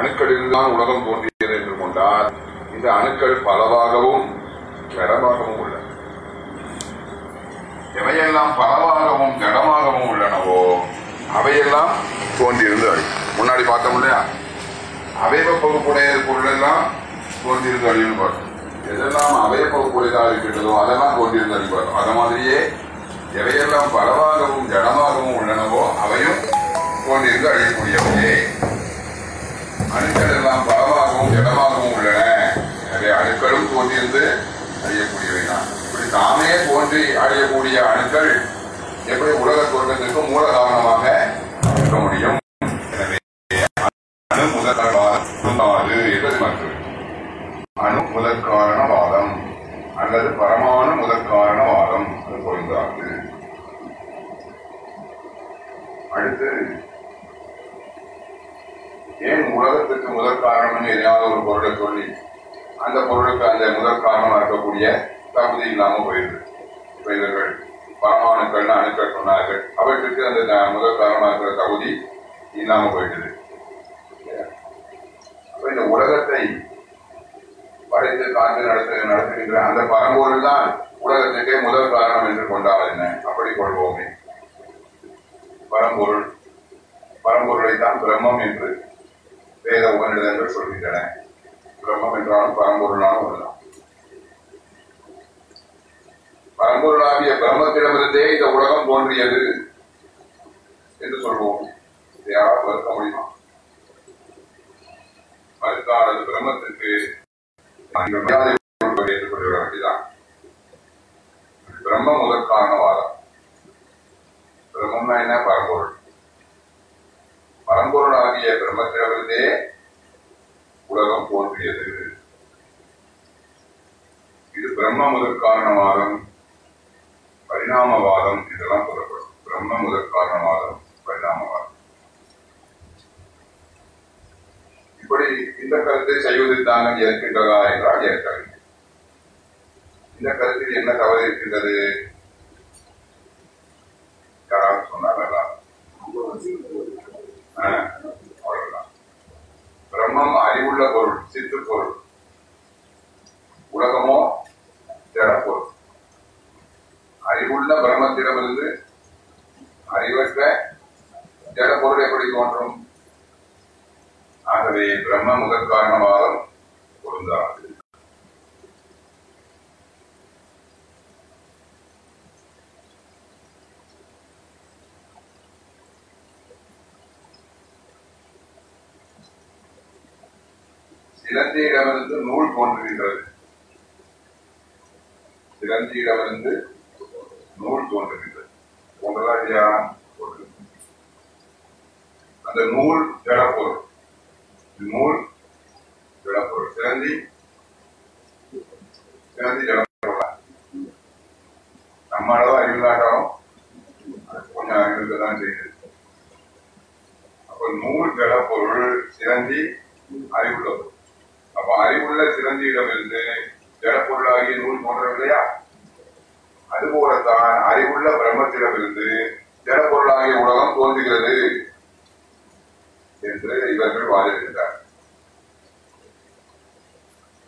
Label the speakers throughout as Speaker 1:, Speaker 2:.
Speaker 1: அணுக்களில்தான் உலகம் தோன்றியது என்று கொண்டால் இந்த அணுக்கள் பலவாகவும் ஜடமாகவும் உள்ளன. எவையெல்லாம் பலவாகவும் ஜடமாகவும் உள்ளனவோ அவையெல்லாம் தோன்றியிருந்து அழியும் முன்னாடி பார்த்தோம் இல்லையா? அவயவ பகுப்புடைய பொருள் எல்லாம் தோன்றியிருந்து அழியும் பார்த்தோம். எதெல்லாம் அவய பகுப்புடையதாக இருக்கின்றதோ அதெல்லாம் தோன்றியிருந்து அழியும் பார்த்தோம். அது மாதிரியே எவையெல்லாம் பலவாகவும் ஜடமாகவும் உள்ளனவோ அவையும் தோன்றியிருந்து அழியக்கூடியவையே அணுக்கள் எல்லாம் பலமாகவும் திடமாகவும் உள்ளன. எனவே அணுக்களும் தோன்றியிருந்து அழியக்கூடியவைதான் இப்படி தாமே தோன்றி அடையக்கூடிய அணுக்கள் எப்படி உலக தோற்றத்திற்கு மூல காரணமாக இருக்க முடியும் எனவே அணு முதற்காரணவாது என்பது மற்றது அணு முதற்காரணவாதம் அல்லது பரமாணு முதற்காரணவாதம் அது பொருந்தாது அடுத்து ஏன் உலகத்துக்கு முதற் காரணம்னு எதையாவது ஒரு பொருளை சொல்லி அந்த பொருளுக்கு அந்த முதற் காரணமா இருக்கக்கூடிய தகுதி இல்லாம போயிடுது. இப்போ இவர்கள் பரமாணுக்கள்னு அணுக்கள் சொன்னார்கள். அவற்றுக்கு அந்த முதல் முதற் இருக்கிற தகுதி இல்லாம போயிடுது. அப்ப இந்த உலகத்தை படைத்து காத்து நடத்து நடத்துகின்ற அந்த பரம்பொருள் தான் உலகத்துக்கே முதல் காரணம் என்று கொண்டால் என்ன? அப்படி கொள்வோமே. பரம்பொருள். பரம்பொருளை தான் பிரம்மம் என்று வேத உபநிடதங்கள் சொல்கின்றன. பிரம்மம் என்றாலும் பரம்பொருளாலும் உள்ளலாம் பரம்பொருளாகிய பிரம்மத்திடமிருந்தே இந்த உலகம் தோன்றியது என்று சொல்வோம். இதை யாராவது மறுக்க முடியுமா? மறுக்காதது பிரம்மத்திற்கு ஏற்றுக்கொள்ள வேண்டியதான் பிரம்ம முதற்கான வாதம். பிரம்மம்னா என்ன? பரம்பொருள். பரம்பொருளாகிய ஆகிய உலகம் தோன்றியது. இது பிரம்ம முதற்காரணவாதம் பரிணாமவாதம் இதெல்லாம் சொல்லப்படும். பிரம்ம முதற்காரணவாதம் பரிணாமவாதம். இப்படி இந்த கருத்தை செய்வதில்தாங்க ஏற்கின்றதா என்றால் ஏற்கவில்லை இந்த கருத்தில் என்ன தவறு இருக்கின்றது? யாராவது சொன்னாங்க அவ்வளவுதான் பிரம்மம் அறிவுள்ள பொருள் சித்து பொருள். உலகமோ ஜடப்பொருள் அறிவுள்ள பிரம்மத்திடமிருந்து அறிவற்ற ஜடப்பொருள் எப்படி தோன்றும்? ஆகவே பிரம்ம முதற் காரணமாக பொருந்தாது. இலந்தையிடமிருந்து நூல் தோன்றுகின்றது. இலந்தையிடமிருந்து நூல் தோன்றுகின்றது. போன்றதா இல்லையா அந்த நூல் ஜடப்பொருள் நூல் ஜடப்பொருள் சிலந்தி சிலந்தி ஜடப்பொருள் நம்ம அளவு அறிவில்லாட்டாலும் அது கொஞ்சம் அறிவுதான் செய்யுது. அப்ப நூல் ஜடப்பொருள் சிலந்தி அறிவுள்ள பொருள் அப்ப அறிவுள்ள சிலந்தியிடமிருந்து ஜடப்பொருளாகிய நூல் தோன்றவில்லையா அதுபோலத்தான் அறிவுள்ள பிரம்மத்திடமிருந்து ஜடப்பொருளாகிய உலகம் தோன்றுகிறது என்று இவர்கள் வாதிடுகின்றார்.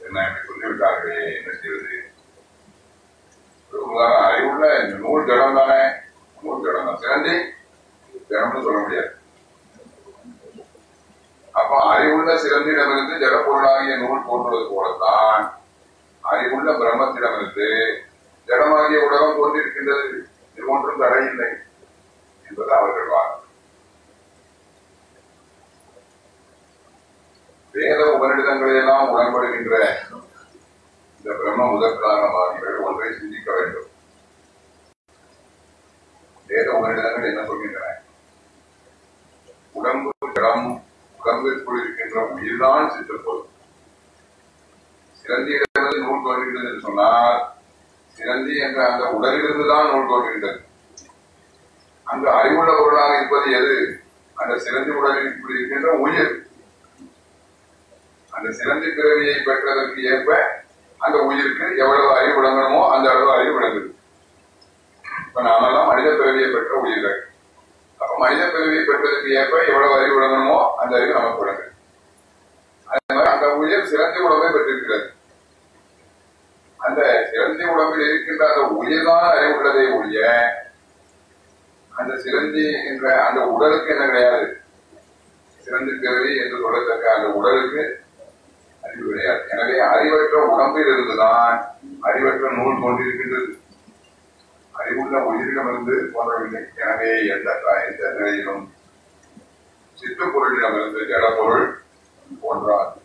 Speaker 1: என்ன சொல்லிவிட்டார்களே? என்ன செய்வது? அறிவுள்ள இந்த நூல் ஜடம் தானே? நூல் ஜடம் தான் சிறந்தி. ஜடம்னு சொல்ல முடியாது. அப்ப அறிவுள்ள சிறந்திடமிருந்து ஜடப்பொருளாகிய நூல் போன்றது போலத்தான். அறிவுள்ள பிரம்மத்திடமிருந்து ஜடமாகிய உலகம் தோன்றிருக்கின்றது இது ஒன்றும் தடையில்லை என்பது அவர்கள் வாதம் வேத உபநிடதங்களை எல்லாம் உடன்படுகின்ற இந்த பிரம்ம முதற்காரணவாதிகள் ஒன்றை சிந்திக்க வேண்டும். வேத உபநிடதங்கள் என்ன சொல்கின்றன? உடம்பு ஜடம் உடம்பிற்குள் இருக்கின்ற உயிர்தான் சித்தப்பொருள் சிறந்தியிடமிருந்து நூல் தோன்றுகிறது என்று சொன்னால் சிறந்தி என்ற அந்த உடலிலிருந்து தான் நூல் தோன்றுகின்றது அங்கு அறிவுள்ள பொருளாக இருப்பது எது? அந்த சிறந்தி உடலில் இப்படி இருக்கின்ற உயிர். அந்த சிறந்தி பிறவியை பெற்றதற்கு ஏற்ப அந்த உயிருக்கு எவ்வளவு அறிவு விளங்கணுமோ அந்த அளவு அறிவு விளங்குது. இப்ப நாமெல்லாம் மனித பிறவியை பெற்ற உயிர்கள். அப்ப மனித பிறவியை பெற்றதற்கு ஏற்ப எவ்வளவு அறிவு விளங்கணுமோ அந்த அறிவு நமக்கு அந்த உயர் சிறந்த உடம்பை பெற்றிருக்கிறது. அந்த சிறந்தி உடம்பில் இருக்கின்ற அந்த உயிர்தான் அறிவுள்ளதை ஒழிய அந்த சிறந்தி என்ற அந்த உடலுக்கு என்ன கிடையாது? சிறந்து பிறவி என்று சொல்லத்தக்க அந்த உடலுக்கு அறிவு கிடையாது. எனவே அறிவற்ற உடம்பில் இருந்துதான் அறிவற்ற நூல் தோன்றியிருக்கின்றது. அறிவுள்ள உயிரிடமிருந்து தோன்றவில்லை எனவே எந்த எந்த நிலையிலும் சித்துப்பொருளிடமிருந்து ஜடப்பொருள் தோன்றாது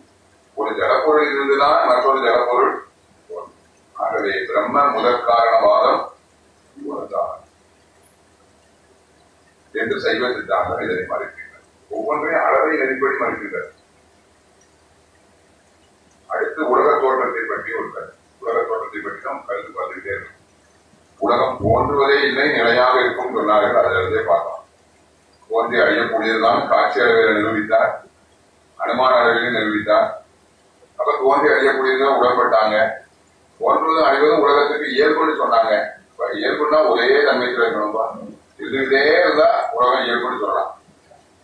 Speaker 1: ஒரு ஜடப்பொருள் இருந்துதான் மற்றொரு ஜடப்பொருள் ஆகவே பிரம்ம முதற் காரணவாதம் என்று சைவ சித்தாந்தம் இதனை மறுக்கின்றது. ஒவ்வொன்றையும் அளவை நெறிப்படி மறுக்கின்றது. அடுத்து உலக தோற்றத்தை பற்றி ஒரு கருத்து உலக தோற்றத்தை பற்றி நாம் கருத்து பார்த்துக்கிட்டே இருக்கோம் உலகம் தோன்றுவதே இல்லை நிலையாக இருக்கும் சொன்னார்கள். அதிலிருந்தே பார்த்தோம் தோன்றி அழியக்கூடியதுதான் காட்சி அளவில் நிரூபித்தார். அனுமான அளவிலும் நிரூபித்தார். அப்ப தோன்றி அழியக்கூடியதுதான் உடன்பட்டாங்க. தோன்றுவதும் அழிவதும் உலகத்துக்கு இயல்புன்னு சொன்னாங்க. இயல்புன்னா ஒரே தன்மைத்தில் இருக்கணும்பா. இருந்துகிட்டே இருந்தா உலகம் இயல்புன்னு சொல்லலாம்.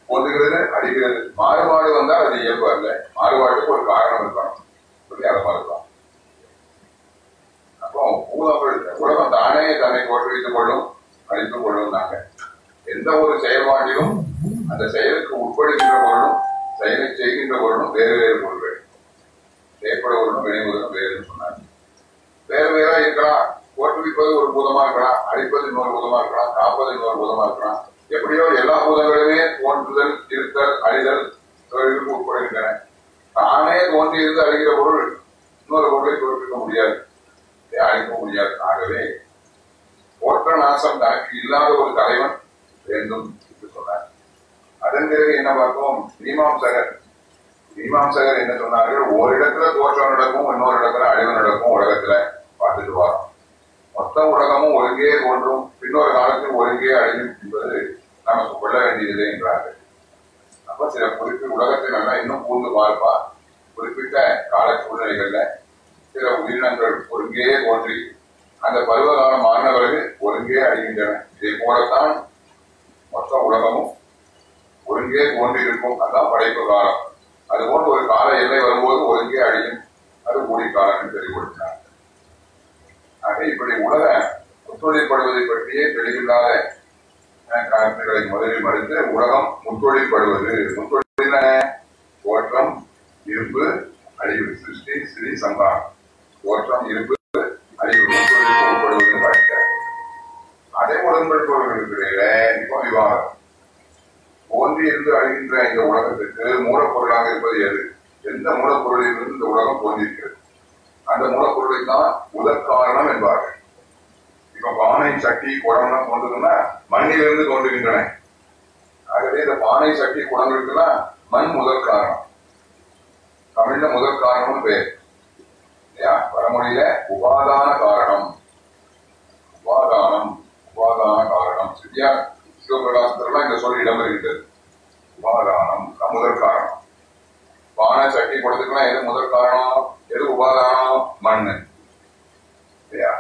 Speaker 1: தோன்றுகிறது அழிகிறது மாறுபாடு வந்தால் அது இயல்பு அல்ல. மாறுபாட்டுக்கு ஒரு காரணம் இருக்கணும். சொல்லி அதை மறுக்கலாம். அப்போ பூதங்கள் உலகம் தானே தன்னை தோற்றுவித்துக் கொள்ளும் அழித்துக் கொள்ளும் நாங்க எந்த ஒரு செயல்பாட்டிலும் அந்த செயலுக்கு உட்படுகின்ற பொருளும் செயலை செய்கின்ற பொருளும் வேறு வேறு பொருள்கள். செயற்பட பொருளும் வினைமுதலும் வேறுன்னு சொன்னாங்க. வேறு வேறா இருக்கலாம். தோற்றுவிப்பது ஒரு பூதமா இருக்கலாம். அழிப்பது இன்னொரு பூதமா இருக்கலாம். காப்பது இன்னொரு பூதமா இருக்கலாம். எப்படியோ எல்லா பூதங்களுமே தோன்றுதல் இருத்தல் அழிதல் தொழிலுக்கு உட்படுகின்றன. தானே தோன்றி இருந்து அழிகிற பொருள் இன்னொரு பொருளை தோற்றுவிக்க முடியாது. இதை அழிக்க முடியாது ஆகவே தோற்ற நாசம் தனக்கு இல்லாத ஒரு தலைவன் வேண்டும் என்று சொன்னார். அதன் பிறகு என்ன பார்ப்போம்? மீமாம்சகர். மீமாம்சகர் என்ன சொன்னார்கள்? ஒரு இடத்துல தோற்றம் நடக்கும் இன்னொரு இடத்துல அழிவு நடக்கும் உலகத்துல பார்த்துட்டு வரோம் மொத்த உலகமும் ஒருங்கே தோன்றும் இன்னொரு காலத்தில் ஒருங்கே அழியும் என்பது நமக்கு கொள்ள வேண்டியதில்லை என்றார்கள். அப்ப சில குறிப்பிட்ட உலகத்தை நல்லா இன்னும் கூர்ந்து பார்ப்பா. குறிப்பிட்ட கால சூழ்நிலைகள்ல சில உயிரினங்கள் ஒருங்கே தோன்றி அந்த பருவகாலம் மாறின பிறகு ஒருங்கே அழிகின்றன. இதை போலத்தான் மொத்த உலகமும் ஒருங்கே தோன்றியிருக்கும். அதான் படைப்பு காலம். அதுபோன்று ஒரு கால எல்லை வரும்போது ஒருங்கே அழியும். அது கூடி காலம் என்று தெளிவுபடுத்தினார் ஆக இப்படி உலக ஒத்துழைப்படுவதை பற்றியே தெளிவில்லாத அஹ், கருத்துக்களை முதலில் மறுத்து உலகம் முத்தொழிப்படுவது முத்தொழில் தோற்றம் இருப்பு அழிவு சிருஷ்டி ஸ்ரீ சம்பாரம் தோற்றம் இருப்பு அழிவு முத்தொழில் உட்படுவது காட்டுகிறார் அதே உடன்படுபவர்களுக்கு இடையில இப்போ விவாதம். தோன்றி இருந்து அழிகின்ற இந்த உலகத்துக்கு மூலப்பொருளாக இருப்பது எது? எந்த மூலப்பொருளில் இருந்து இந்த உலகம் தோன்றியிருக்கிறது அந்த மூலப்பொருளை தான் முதற் என்பார்கள். இப்ப பானை சட்டி குடம்லாம் தோன்றுதுன்னா மண்ணிலிருந்து தோன்றுகின்றன. ஆகவே இந்த பானை சட்டி குடங்களுக்குலாம் மண் முதற் காரணம் தமிழ்ல முதற் காரணம் பேர். இல்லையா? வரமொழியில உபாதான காரணம். உபாதானம் உபாதான காரணம். சரியா? சிவபிரகாசத்திலாம் இந்த சொல் இடம் வருகின்றது உபாதானம் முதல் முதற் காரணம். பானை சட்டி குடத்துக்குலாம். எது முதற் காரணம்? எது உபாதானம்? மண்ணு. இல்லையா?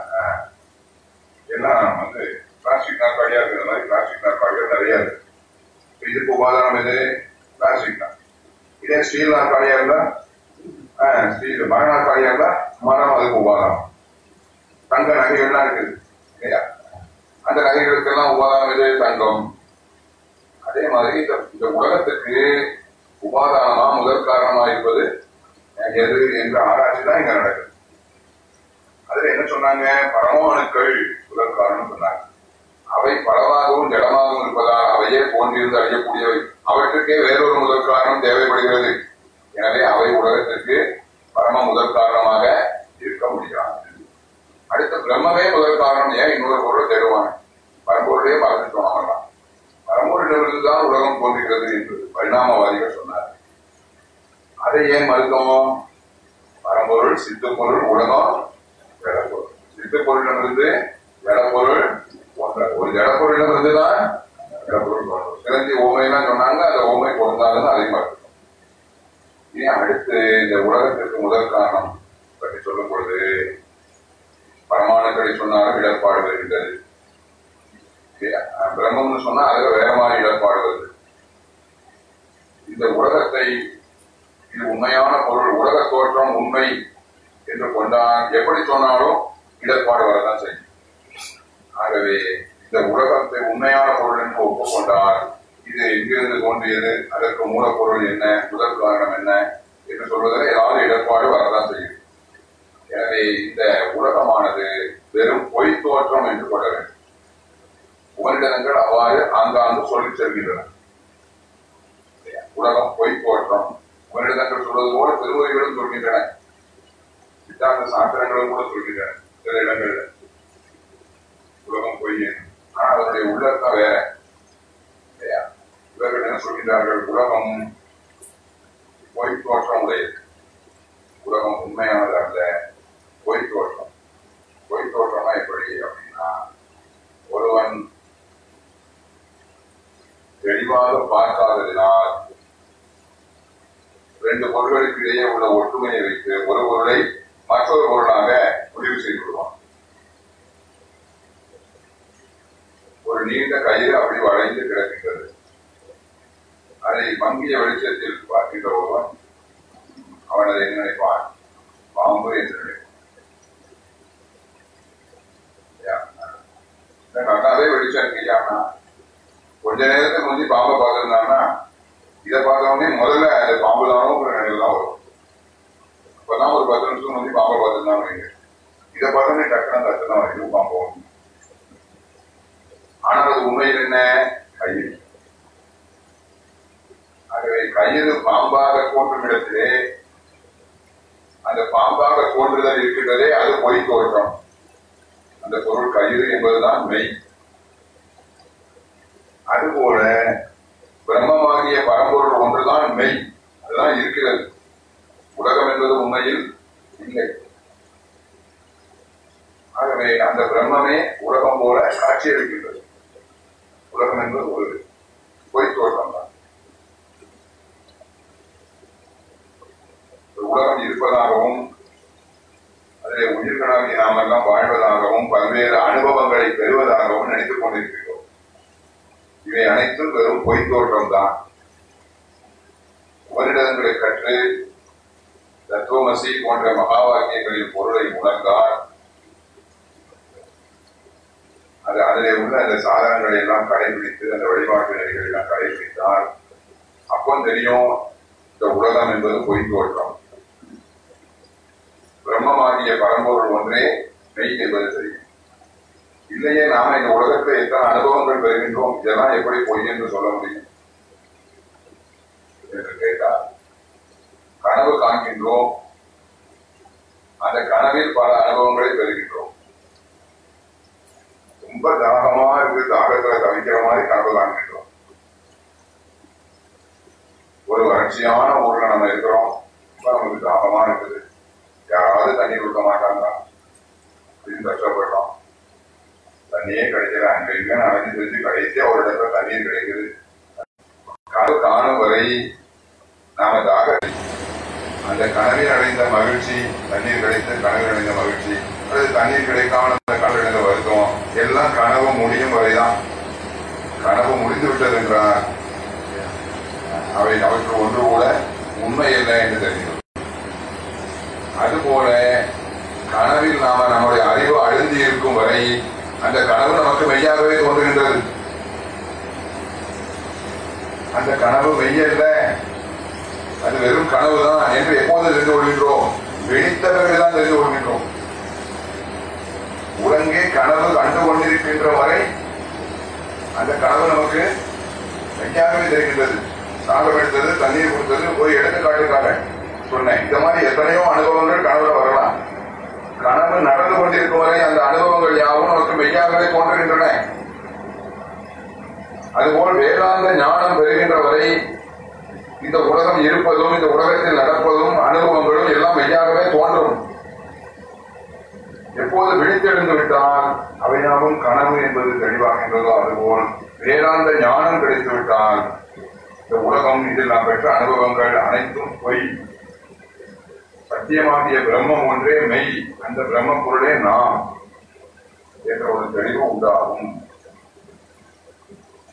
Speaker 1: எல்லாம் வந்து பிளாஸ்டிக் நாற்காலியா இருக்கிற மாதிரி பிளாஸ்டிக் நாற்காலிகள் நிறைய இருக்கு. இதுக்கு உபாதானம் எது? பிளாஸ்டிக் தான். இதே ஸ்டீல் நாற்காலியா இருந்தா ஆஹ், ஸ்டீல் மர இருந்தா மரம் அதுக்கு உபாதானம் தங்க நகைகள்லாம் இருக்குது. இல்லையா? அந்த நகைகளுக்கெல்லாம் உபாதானம் இது தங்கம். அதே மாதிரி இந்த உலகத்துக்கு உபாதானமா முதல் காரணமா இருப்பது எது என்ற ஆராய்ச்சி தான் இங்க நடக்குது. அதுல என்ன சொன்னாங்க? பரமாணுக்கள் முதல் காரணம் சொன்னாங்க. அவை பலவாகவும் ஜடமாகவும் இருப்பதால் அவையே போன்றிருந்து அழியக்கூடியவை. அவற்றுக்கே வேறொரு முதல் காரணம் தேவைப்படுகிறது. எனவே அவை உலகத்திற்கு பரம முதல் காரணமாக இருக்க முடியாது. அடுத்து பிரம்மமே முதல் காரணம் ஏன் இன்னொரு பொருளை தேடுவாங்க பரம்பொருளையே மறந்துட்டோம் அவங்களாம் பரம்பொருளிலிருந்து தான் உலகம் தோன்றுகிறது என்று பரிணாமவாதிகள் சொன்னார் அதை ஏன் மறுத்தோம்? பரம்பொருள் சித்து பொருள் உலகம் ஜடப்பொருள். சித்து பொருளிடமிருந்து ஜடப்பொருள் ஒரு ஜடப்பொருளிடமிருந்து தான் ஜடப்பொருள் தோன்றும். சிறந்தி ஓமையெல்லாம் சொன்னாங்க அந்த ஓமை பொருந்தாலும் அதை மறுத்தோம். ஏன் அடுத்து இந்த உலகத்திற்கு முதல் காரணம் பற்றி சொல்லும் பொழுது பரமாணுக்களை சொன்னாலும் இடர்பாடு வருகின்றது இல்லையா? அஹ் பிரம்மம்னு சொன்னா அது வேற மாதிரி இடர்பாடு வருது இந்த உலகத்தை இது உண்மையான பொருள் உலக தோற்றம் உண்மை என்று கொண்டால் எப்படி சொன்னாலும் இடர்பாடு வரதான் செய்யும் ஆகவே இந்த உலகத்தை உண்மையான பொருள் என்று ஒப்புக்கொண்டால் இது எங்கிருந்து தோன்றியது. அதற்கு மூலப்பொருள் என்ன? முதல் காரணம் என்ன? என்று சொல்வதில் ஏதாவது இடர்பாடு வரதான் செய்யும். எனவே இந்த உலகமானது வெறும் பொய் தோற்றம் என்று கொள்ள வேண்டும். உபனிடங்கள் அவ்வாறு ஆங்காங்கு சொல்லிச் செல்கின்றன. உலகம் பொய் தோற்றம். உபனிடங்கள் சொல்வது போல திருமுறைகளும் சொல்கின்றன. சித்தாந்த சாஸ்திரங்களும் கூட சொல்கின்றன. சில இடங்கள்ல. உலகம் பொய் ஆனால் அதனுடைய உள்ளர்த்தம் வேற. இவர்கள் என்ன சொல்கின்றார்கள் உலகம் பொய் தோற்றம் உடையது உலகம் உண்மையானது அல்ல. பொய் தோற்றம். பொய் தோற்றம்னா எப்படி அப்படின்னா ஒருவன் தெளிவாக பார்க்காததினால் ரெண்டு பொருள்களுக்கு இடையே உள்ள ஒற்றுமையை வைத்து ஒரு பொருளை மற்றொரு பொருளாக முடிவு செய்து விடுவான் ஒரு நீண்ட கயிறு அப்படி வளைந்து கிடக்கின்றது. அதை மங்கிய வெளிச்சத்தில் பார்க்கின்ற ஒருவன் அவன் அதை என்ன நினைப்பான் பாம்பு என்று நினைப்பான். யா. வெளிச்சம் இருக்கியானா கொஞ்ச நேரத்துக்கு முந்தி பாம்பை பார்த்திருந்தான்னா இதை பார்த்த உடனே முதல்ல அது பாம்பு தானோ நினைவு தான் வரும். அப்பதான் ஒரு பத்து நிமிஷம் முந்தி பாம்பை பார்த்திருந்தாங்க இதை பார்த்தோன்னே டக்குனா கத்துனா வரைக்கும் பாம்பு வரும். ஆனால் அது உண்மையில் என்ன? கயிறு ஆகவே கயிறு பாம்பாக தோன்றும் இடத்திலே அந்த பாம்பாக தோன்றுதல் இருக்கின்றதே அது பொய் தோற்றம். அந்த பொருள் கயிறு என்பதுதான் மெய். அதுபோல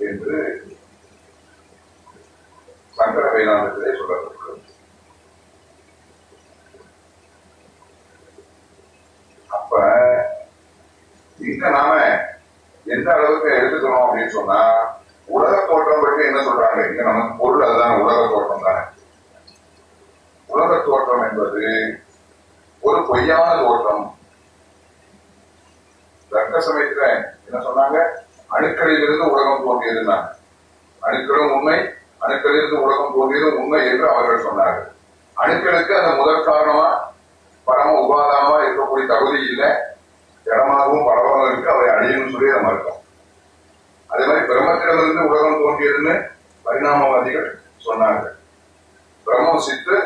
Speaker 1: என்று சங்கர வேதாந்தத்திலே சொல்லப்பட்டுள்ளது இங்க நாம எந்த அளவுக்கு எடுத்துக்கணும் அப்படின்னு சொன்னா உலக தோற்றம் பற்றி என்ன சொல்றாங்க இங்க நமக்கு பொருள் அதுதான் உலக தோற்றம் தானே உலக தோற்றம் என்பது ஒரு பொய்யான தோற்றம் தர்க்க சமயத்துல என்ன சொன்னாங்க அணுக்களில் இருந்து உலகம் அணுக்களும் உண்மை அணுக்களிலிருந்து உலகம் தோன்றியதும் உண்மை என்று அவர்கள் சொன்னார்கள். அணுக்களுக்கு அந்த முதற் காரணமா பரம உபாதானமா இருக்கக்கூடிய தகுதி இல்லை. இடமாகவும் பரவாகவும் இருக்கு அவை அழியும் சொல்லி நம்ம இருக்கோம் அதே மாதிரி பிரம்மத்திடமிருந்து உலகம் தோன்றியதுன்னு பரிணாமவாதிகள் சொன்னார்கள். பிரம்மம் சித்து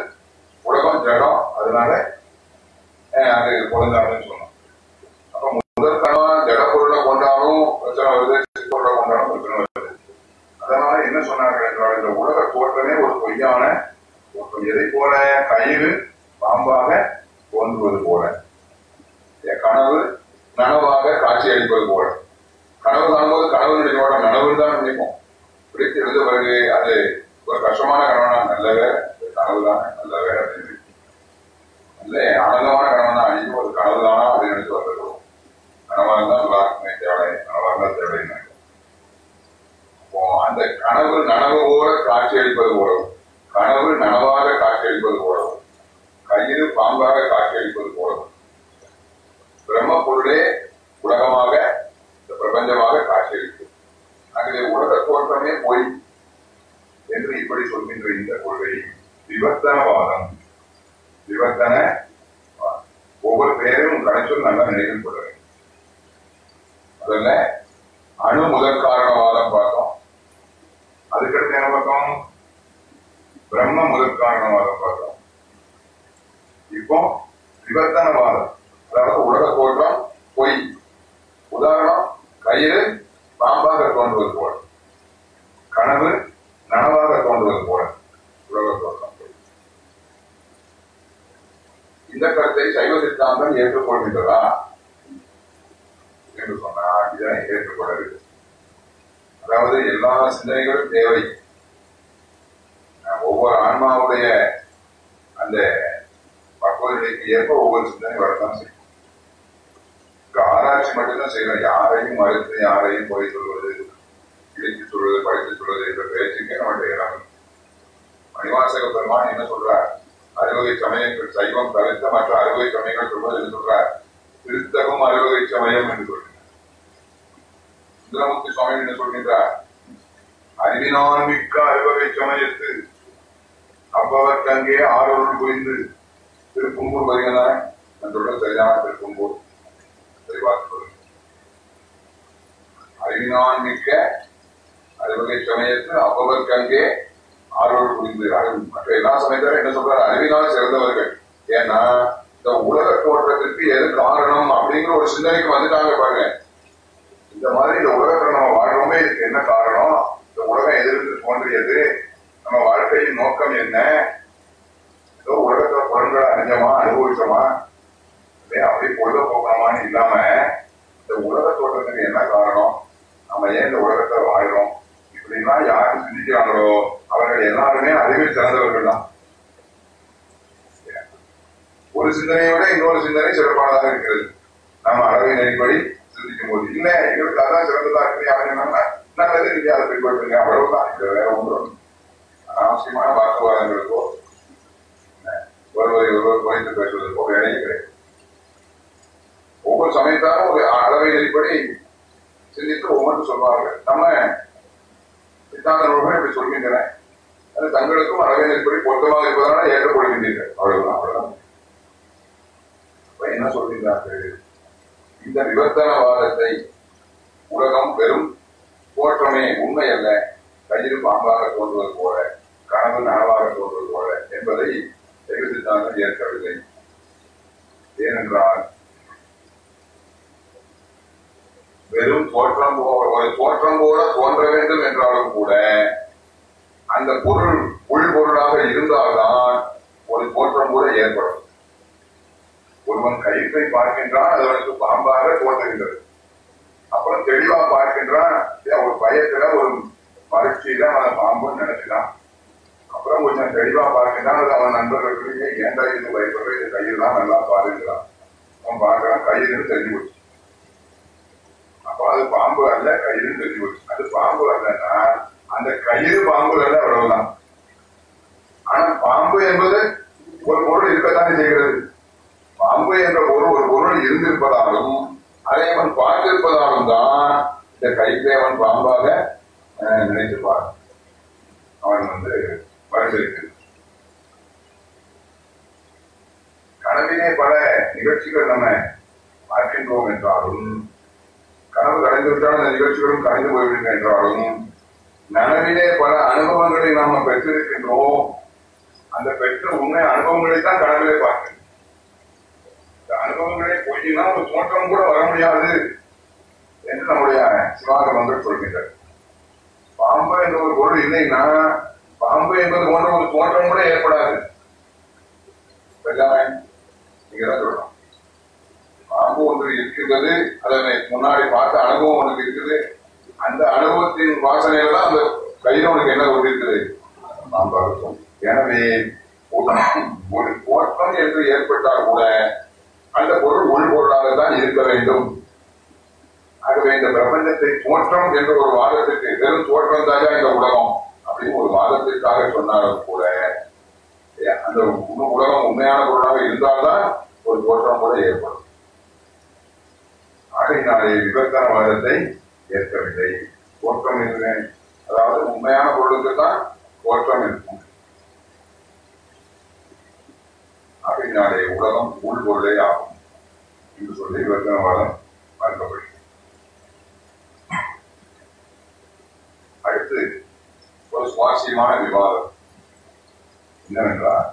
Speaker 1: உலகம் ஜடம் அதனால அஹ், அது பொருந்தாதுன்னு சொன்னோம் அப்ப முதல் கணவா ஜட பொருளை கொண்டாலும் பிரச்சனை வருது சித்து பொருளை கொண்டாலும் பிரச்சனை வருது அதனால என்ன சொன்னார்கள் என்றால் இந்த உலக தோற்றமே ஒரு பொய்யான எதை போல கயிறு பாம்பாக தோன்றுவது போல. கனவு நனவாக காட்சி அளிப்பது போல. கனவு காணும்போது கனவு நினைவோட நனவு தான் நினைப்போம். பிடித்து எழுந்த பிறகு அது ஒரு கஷ்டமான கனவுனா நல்ல வேலை கனவு தானே நல்ல வேலை அப்படின்னு நல்ல ஆனந்தமான கனவு தான் ஐயோ ஒரு கனவு தானா அப்படின்னு நினைச்சு வந்துடுவோம் கனவா இருந்தா நல்லா இருக்குமே தேவை கனவா இருந்தா தேவை அப்போ அந்த கனவு நனவு போல காட்சி அளிப்பது போலவும் கனவு நனவாக காட்சியளிப்பது போலவும் கயிறு பாம்பாக காட்சியளிப்பது போலவும் பிரம்ம பொருளே உலகமாக இந்த பிரபஞ்சமாக காட்சியளிக்கும் ஆகவே உலக தோற்றமே போய் என்று இப்படி சொல்கின்ற இந்த கொள்கை விவர்த்தனவாதம். விவர்த்தன ஒவ்வொரு பேரும் கடைச்சொல் நல்லா நினைவில் கொள்ள வேண்டும். முதல்ல அணு முதற் காரணவாதம் பார்த்தோம். அதுக்கடுத்து என்ன பார்த்தோம்? பிரம்ம முதல் காரணவாதம் பார்த்தோம் இப்போ விவர்த்தனவாதம். அதாவது உலக தோற்றம் பொய். உதாரணம் கயிறு பாம்பாக தோன்றுவது போல கனவு நனவாக தோன்றுவது போல உலக தோற்றம் இந்த கருத்தை சைவ சித்தாந்தம் ஏற்றுக்கொள்கின்றதா? என்று சொன்னால் இதனை ஏற்றுக்கொள்ளவில்லை அதாவது எல்லா சிந்தனைகளும் தேவை. ஒவ்வொரு ஆன்மாவுடைய அந்த பக்குவ ஏற்ப ஒவ்வொரு சிந்தனை வரத்தான் செய்யும். ஆராய்ச்சி மட்டும்தான் செய்யணும். யாரையும் மறுத்து யாரையும் பொய் சொல்வது இடித்து சொல்வது படித்து சொல்வது என்ற பேச்சுக்கே நம்மளுடைய இடம் மணிவாசக பெருமான் என்ன சொல்றார்? அறுவகை சமயங்கள் சைவம் தவிர்த்த மற்ற அறுவகை சமயங்கள் சொல்வது என்று சொல்றார்? திருத்தகம் அறுவகை சமயம் என்று சொல்கிறார். சுந்தரமூர்த்தி சுவாமி என்ன சொல்கின்றார்? அறிவினான் மிக்க அறுவகை சமயத்து அவ்வவர்க்கங்கே ஆரோருள் புரிந்து திருக்கும்பூர் வருகிறார் என்றுள்ள சரியான திருக்கும்பூர் தெளிவாக சொல்லுங்க அறிவினான் மிக்க அறுவகை சமயத்து அவ்வவர்க்கங்கே ஆரோடு புரிந்து அறிவு மற்ற எல்லா சமயத்திலும் என்ன சொல்றாரு? அறிவினால் சிறந்தவர்கள். ஏன்னா இந்த உலக தோற்றத்திற்கு எது காரணம் அப்படிங்கிற ஒரு சிந்தனைக்கு வந்துட்டாங்க பாருங்க. இந்த மாதிரி இந்த உலகத்துல நம்ம வாழ்றோமே இதுக்கு என்ன காரணம்? இந்த உலகம் எதிர்த்து தோன்றியது. நம்ம வாழ்க்கையின் நோக்கம் என்ன? ஏதோ உலகத்துல பொருள்களை அறிஞ்சோமா அனுபவிச்சோமா? அப்படி பொழுத போக்கணுமான்னு இல்லாம இந்த உலக தோற்றத்துக்கு என்ன காரணம்? நம்ம ஏன் இந்த உலகத்துல வாழ்றோம்? இப்படின்னா யாரு சிந்திக்கிறாங்களோ அவர்கள் எல்லாருமே அறிவில் சிறந்தவர்கள் தான். ஒரு சிந்தனையை விட இன்னொரு சிந்தனை சிறப்பானதாக இருக்கிறது. நம்ம அளவை நெறிப்படி சிந்திக்கும் போது இல்ல எங்களுக்கு அதான் சிறந்ததா இருக்கு யாருன்னா நல்லது நீங்க அதை பின்பற்றுங்க. அவ்வளவுதான். வேற ஒன்றும். அவசியமான வாக்குவாதங்களுக்கோ ஒருவரை ஒருவர் குறைந்து பேசுவதற்கோ வேலையே கிடையாது ஒவ்வொரு சமயத்தாலும் ஒரு அளவை அடிப்படை சிந்தித்து ஒவ்வொன்று சொல்வார்கள் நம்ம சித்தாந்த நூல்கள் இப்படி சொல்கின்றன அது தங்களுக்கும் அளவை நெறிப்படி பொருத்தமாக இருப்பதனால ஏற்றுக்கொள்கின்றீர்கள் அவ்வளவுதான் அவ்வளவுதான் என்ன சொல்கின்றார்கள்? இந்த விவர்த்தனவாதத்தை உலகம் வெறும் தோற்றமே உண்மை அல்ல கயிறு பாம்பாக தோன்றுவது போல. கனவு நனவாக தோன்றுவது போல என்பதை தெய்வ சித்தாந்தம் ஏற்கவில்லை. ஏனென்றால் வெறும் தோற்றம் போல ஒரு தோற்றம் போல தோன்ற வேண்டும் என்றாலும் கூட அந்த பொருள் உள்பொருளாக இருந்தால்தான் ஒரு தோற்றம் கூட ஏற்படும். ஒருவன் கயிற்றை பார்க்கின்றான் அது அவனுக்கு பாம்பாக தோன்றுகின்றது. அப்புறம் தெளிவா பார்க்கின்றான் ஏன் ஒரு பயத்துல ஒரு மகிழ்ச்சியில அவன் பாம்புன்னு நினைச்சுதான் அப்புறம் கொஞ்சம் தெளிவா பாருங்க. அது அவன் நண்பர்களுக்கு ஏன்டா இது பயப்படுறது கையில் தான் நல்லா பாருங்கிறான் அவன் பார்க்கறான் கையிலிருந்து தெரிஞ்சு போச்சு. அப்ப அது பாம்பு அல்ல கயிறுன்னு தெரிஞ்சு போச்சு. அது பாம்பு அல்லன்னா அந்த கயிறு பாம்பு அல்ல அவ்வளவுதான். ஆனா பாம்பு என்பது ஒரு பொருள் இருக்கத்தானே செய்கிறது? பாம்பு என்ற பொருள் ஒரு பொருள் இருந்திருப்பதாலும் அதை அவன் பார்த்திருப்பதாலும் தான் இந்த கைத்தை அவன் பாம்பாக அஹ், நினைத்திருப்பான் அவன் வந்து பரிசீலித்து கனவிலே பல நிகழ்ச்சிகள் நம்ம பார்க்கின்றோம் என்றாலும் கனவு கலைந்துவிட்டால் அந்த நிகழ்ச்சிகளும் கலைந்து போய்விடும் என்றாலும் நனவிலே பல அனுபவங்களை நாம பெற்றிருக்கின்றோம். அந்த பெற்ற உண்மை அனுபவங்களை தான் கனவிலே பார்க்கிறோம். இந்த அனுபவங்களே போயினா ஒரு தோற்றம் கூட வர முடியாது என்று நம்முடைய சிவாகமங்கள் சொல்கின்றது பாம்பு என்ற ஒரு பொருள் இல்லைன்னா பாம்பு என்பது போன்ற ஒரு தோற்றம் கூட ஏற்படாது. எல்லாமே நீங்க பாம்பு ஒன்று இருக்கின்றது அதனை முன்னாடி பார்த்த அனுபவம் உனக்கு இருக்குது. அந்த அனுபவத்தின் வாசனையில தான் அந்த கையில உனக்கு என்ன கொண்டு பாம்பாக எனவே ஒரு- தோற்றம் என்று ஏற்பட்டால் கூட அந்த பொருள் உள் பொருளாக தான் இருக்க வேண்டும். ஆகவே இந்த பிரபஞ்சத்தை தோற்றம் என்ற ஒரு வாதத்திற்கு வெறும் தோற்றம் தாங்க இந்த உலகம். அப்படின்னு ஒரு வாதத்திற்காக சொன்னாலும் கூட அந்த உலகம் உண்மையான பொருளாக இருந்தால்தான் ஒரு தோற்றம் கூட ஏற்படும். ஆகையினாலே விபத்தான வாதத்தை ஏற்கவில்லை. தோற்றம் இல்லை. அதாவது உண்மையான பொருளுக்கு தான் தோற்றம் இருக்கும். ஆகையினாலே உலகம் உள் பொருளே ஆகும் என்று சொல்லி விபத்தனவாதம் மறுக்கப்படுகிறது அடுத்து ஒரு சுவாரஸ்யமான விவாதம் என்னவென்றால்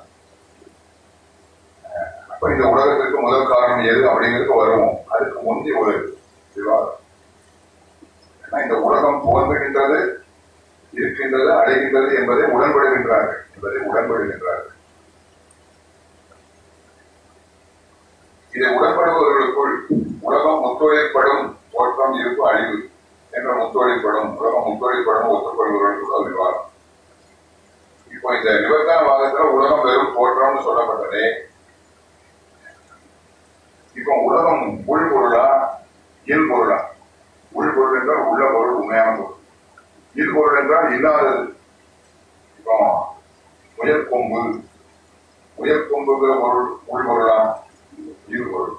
Speaker 1: அப்ப இந்த உலகத்திற்கு முதல் காரணம் எது அப்படிங்கிறது வருவோம். அதுக்கு முந்தைய ஒரு விவாதம். இந்த உலகம் தோன்றுகின்றது இருக்கின்றது அடைகின்றது என்பதை உடன்படுகின்றார்கள். என்பதை உடன்படுகின்றார்கள். இதை உடன்படுபவர்களுக்குள் உலகம் ஒத்துழைப்படும் தோற்றம் இருப்பு அழிவு. என்ற முத்தொழிற்படும் உலகம் முத்தொழிற்படும் ஒத்துக்கொள்பவர்களுக்குள்ள ஒரு விவாதம் இப்போ இந்த நிபந்தனவாதத்துல உலகம் வெறும் போற்றோம்னு சொல்லப்பட்டதே. இப்போ உலகம் உள் பொருளா இல் பொருளா? உள் பொருள் என்றால் உள்ள பொருள் உண்மையான பொருள். இல் பொருள் என்றால் இல்லாதது. இப்போ உயர் கொம்பு உயர் கொம்புங்கிற பொருள் உள் பொருளா? இல் பொருள்.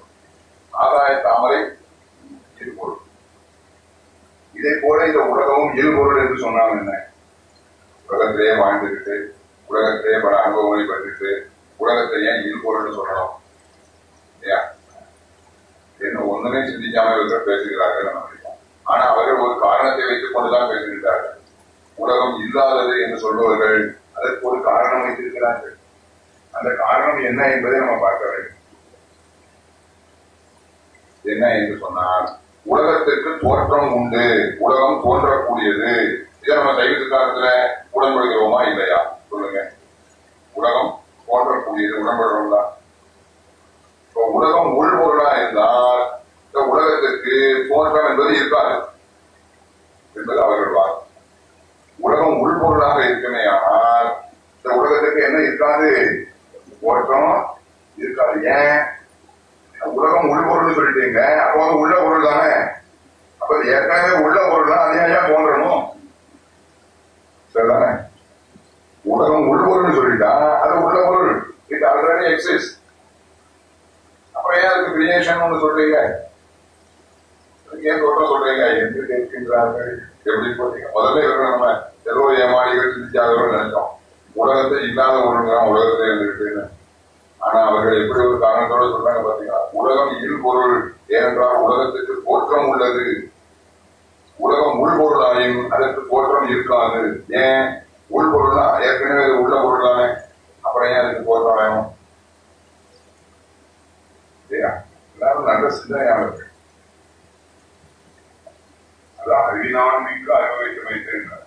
Speaker 1: ஆதாய தாமரை இல் பொருள். இதை போல இந்த உலகமும் இல் என்று சொன்னால் என்ன? உலகத்திலேயே வாழ்ந்துக்கிட்டு உலகத்திலேயே பல அனுபவங்களை பெற்றுட்டு உலகத்தை ஏன் பொருள்னு சொல்லணும்? இல்லையா? என்ன ஒண்ணுமே சிந்திக்காம இவர்கள் பேசுகிறார்கள் நம்ம நினைப்போம். ஆனா அவர்கள் ஒரு காரணத்தை வைத்துக் கொண்டுதான் பேசுகிறார்கள் உலகம் இல்லாதது என்று சொல்பவர்கள் அதற்கு ஒரு காரணம் வைத்திருக்கிறார்கள். அந்த காரணம் என்ன என்பதை நம்ம பார்க்க வேண்டும். என்ன என்று சொன்னால் உலகத்திற்கு தோற்றம் உண்டு. உலகம் தோன்றக்கூடியது. இதை நம்ம சைவ காலத்துல உடன்படுகிறோமா இல்லையா? சொல்லுங்க. உலகம் தோன்றக்கூடியது உடன்படுறோம்ல இப்போ உலகம் உள்பொருளா இருந்தால் இந்த உலகத்திற்கு தோற்றம் என்பது இருக்காது. என்பது அவர்கள் வாதம். உலகம் உள்பொருளாக இருக்குமே ஆனால் இந்த உலகத்துக்கு என்ன இருக்காது? தோற்றம் இருக்காது. ஏன்? உலகம் உள் பொருள்னு சொல்லிட்டீங்க. அப்போ வந்து உள்ள பொருள் தானே? அப்ப ஏற்கனவே உள்ள பொருள் தான் போன்றணும் சரிதானே? உலகம் உள் பொருள்னு சொல்லிட்டா அது உள்ள பொருள். இட் ஆல்ரெடி எக்ஸிஸ்ட் அப்புறம் ஏன் அதுக்கு கிரியேஷன் ஒண்ணு சொல்றீங்க? ஏன் தோற்றம் சொல்றீங்க? என்று கேட்கின்றார்கள்? எப்படி போறீங்க முதல்ல இவர்கள் நம்ம ஏதோ ஏமாளிகள் சிந்திக்காதவர்கள் நினைச்சோம் உலகத்தை இல்லாத ஒன்று உலகத்தை இருந்துகிட்டுன்னு ஆனா அவர்கள் எப்படி ஒரு காரணத்தோட சொல்றாங்க பாத்தீங்களா? உலகம் இருபொருள் பொருள் ஏனென்றால் உலகத்துக்கு தோற்றம் உள்ளது. உலகம் உள்பொருளாயும் அதற்கு தோற்றம் இருக்காது. ஏன்? உள் பொருள்னா ஏற்கனவே அது உள்ள பொருள் அப்புறம் ஏன் அதுக்கு தோற்றம் வேணும்? இல்லையா? எல்லாரும் நல்ல சிந்தனையாக இருக்கு அதான் அறிவினான் மிக்க அனுபவித்து வைத்திருந்தார்.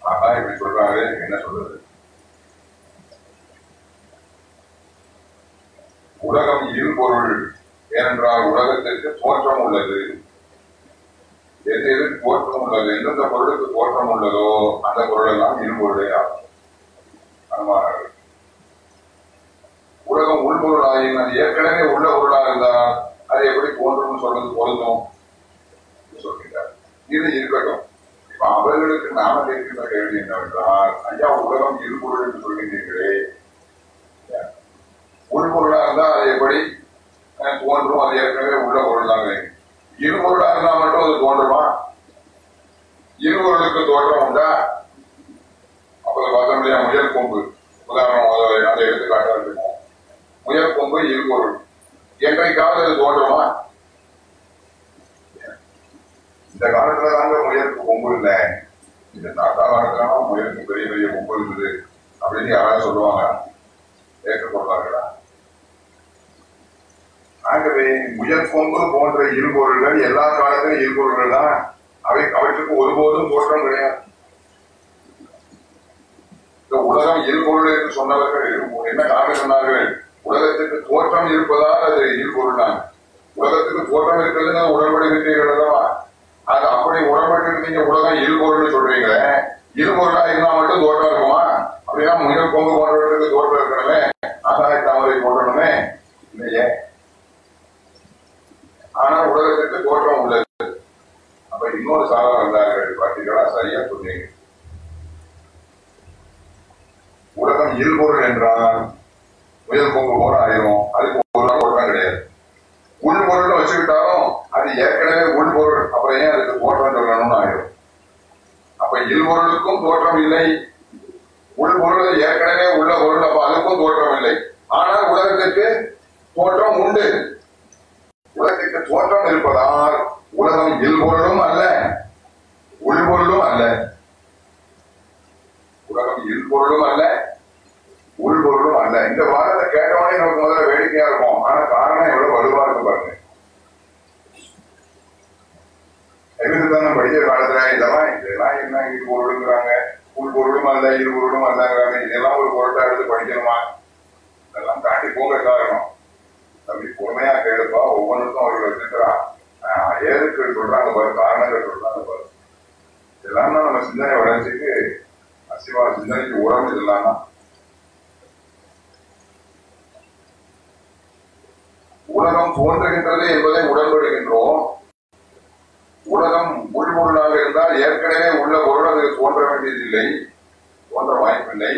Speaker 1: ஆனா இப்படி சொல்றாரு. என்ன சொல்றது? உலகம் இருபொருள் ஏனென்றால் உலகத்திற்கு தோற்றம் உள்ளது. எது எது தோற்றம் உள்ளது? எந்தெந்த பொருளுக்கு தோற்றம் உள்ளதோ அந்த பொருள் எல்லாம் இருபொருளே ஆகும். உலகம் உள்பொருளாயின் அது ஏற்கனவே உள்ள பொருளா இருந்தால் அது எப்படி தோன்றும்னு சொல்றது பொருந்தும் சொல்கிறார் இது இருக்கட்டும். அவர்களுக்கு நாம கேட்கின்ற கேள்வி என்னவென்றால் ஐயா உலகம் இருபொருள் என்று சொல்கின்றீர்களே. உள்பொருளா இருந்தா அது எப்படி? அஹ், தோன்றும் அது ஏற்கனவே உள்ள பொருள் தாங்க இருபொருளா இருந்தா மட்டும் அது தோன்றுமா? இருபொருளுக்கு தோற்றம் உண்டா? அப்போது பார்த்தோம் இல்லையா முயல் கொம்பு. உதாரணம் அதை- எடுத்துக்காட்டாக எடுத்துக்காட்டா இருக்கும் முயல் கொம்பு இருபொருள் என்றைக்காவது அது தோன்றுமா? இந்த காலத்துல தாங்க முயலுக்கு கொம்பு இல்லை. இந்த தாத்தா காலத்துல முயலுக்கு பெரிய பெரிய கொம்பு இருக்குது. அப்படின்னு யாராவது சொல்லுவாங்க ஏற்றுக்கொள்வார்களா? ஆகவே முயல் கொம்பு போன்ற இருபொருள்கள் எல்லா காலத்திலும் இருபொருள்கள் தான். அவை அவற்றுக்கு ஒருபோதும் தோற்றம் கிடையாது. இந்த உலகம் இருபொருள் என்று சொன்னவர்கள் என்ன காரணம் சொன்னார்கள்? உலகத்துக்கு தோற்றம் இருப்பதால் அது இருபொருள் தான். உலகத்துக்கு தோற்றம் இருக்கிறதுன்னு உடன்படுகின்றீர்கள் அல்லவா? அது அப்படி உடன்பட்டு நீங்க உலகம் இருபொருள் சொல்றீங்களே இருபொருளா இருந்தா மட்டும் தோற்றம் இருக்குமா? அப்படின்னா முயல் கொம்பு போன்றவர்களுக்கு தோற்றம் இருக்கணுமே. ஆகாய தாமரை போன்றணுமே இல்லையே. ஆனா உலகத்துக்கு தோற்றம் உள்ளது. அப்ப இன்னொரு சாரா வந்தார்கள். பார்த்தீங்களா சரியா சொன்னீங்க. உலகம் இருபொருள் என்றால் முயல் கொம்பு போற ஆயிரும். அதுக்கு ஒரு நாள் ஓட்டம் கிடையாது. உள்பொருள் வச்சுக்கிட்டாலும் அது ஏற்கனவே உள்பொருள் அப்புறம் ஏன் அதுக்கு தோற்றம் சொல்லணும்னு ஆயிரும். அப்ப இருபொருளுக்கும் தோற்றம் இல்லை. உள் பொருள் ஏற்கனவே உள்ள பொருள். அப்ப அதுக்கும் தோற்றம் இல்லை. ஆனால் உலகத்துக்கு தோற்றம் உண்டு. உலகத்துக்கு தோற்றம் இருப்பதால் உலகம் இல்பொருளும் அல்ல உள்பொருளும் அல்ல. உலகம் இல்பொருளும் அல்ல உள்பொருளும் அல்ல. இந்த வாரத்தை கேட்டவனே நமக்கு முதல்ல வேடிக்கையா இருக்கும். ஆனா காரணம் எவ்வளவு வலுவா இருக்கு பாருங்க. எங்களுக்கு படிக்கிற காலத்துல இதெல்லாம் இதெல்லாம் என்ன இது பொருளுங்கிறாங்க உள் பொருளும் அல்ல இரு பொருளும் அல்லங்கிறாங்க. இதெல்லாம் ஒரு பொருட்டா எடுத்து படிக்கணுமா? இதெல்லாம் தாண்டி போங்க ஒவ்வொன்றுக்கும் அவர்கள் வச்சிருக்கிறா ஏதுக்கு சொல்றாங்க பாரு காரணங்கள் சொல்றாங்க பாரு இதெல்லாம் தான் நம்ம சிந்தனை வளர்ச்சிக்கு அசிவா சிந்தனைக்கு உரம் இதெல்லாம் தான் உலகம் தோன்றுகின்றது என்பதை உடன்படுகின்றோம் உலகம் உள்பொருளாக இருந்தால் ஏற்கனவே உள்ள பொருள் அது தோன்ற வேண்டியதில்லை தோன்ற வாய்ப்பில்லை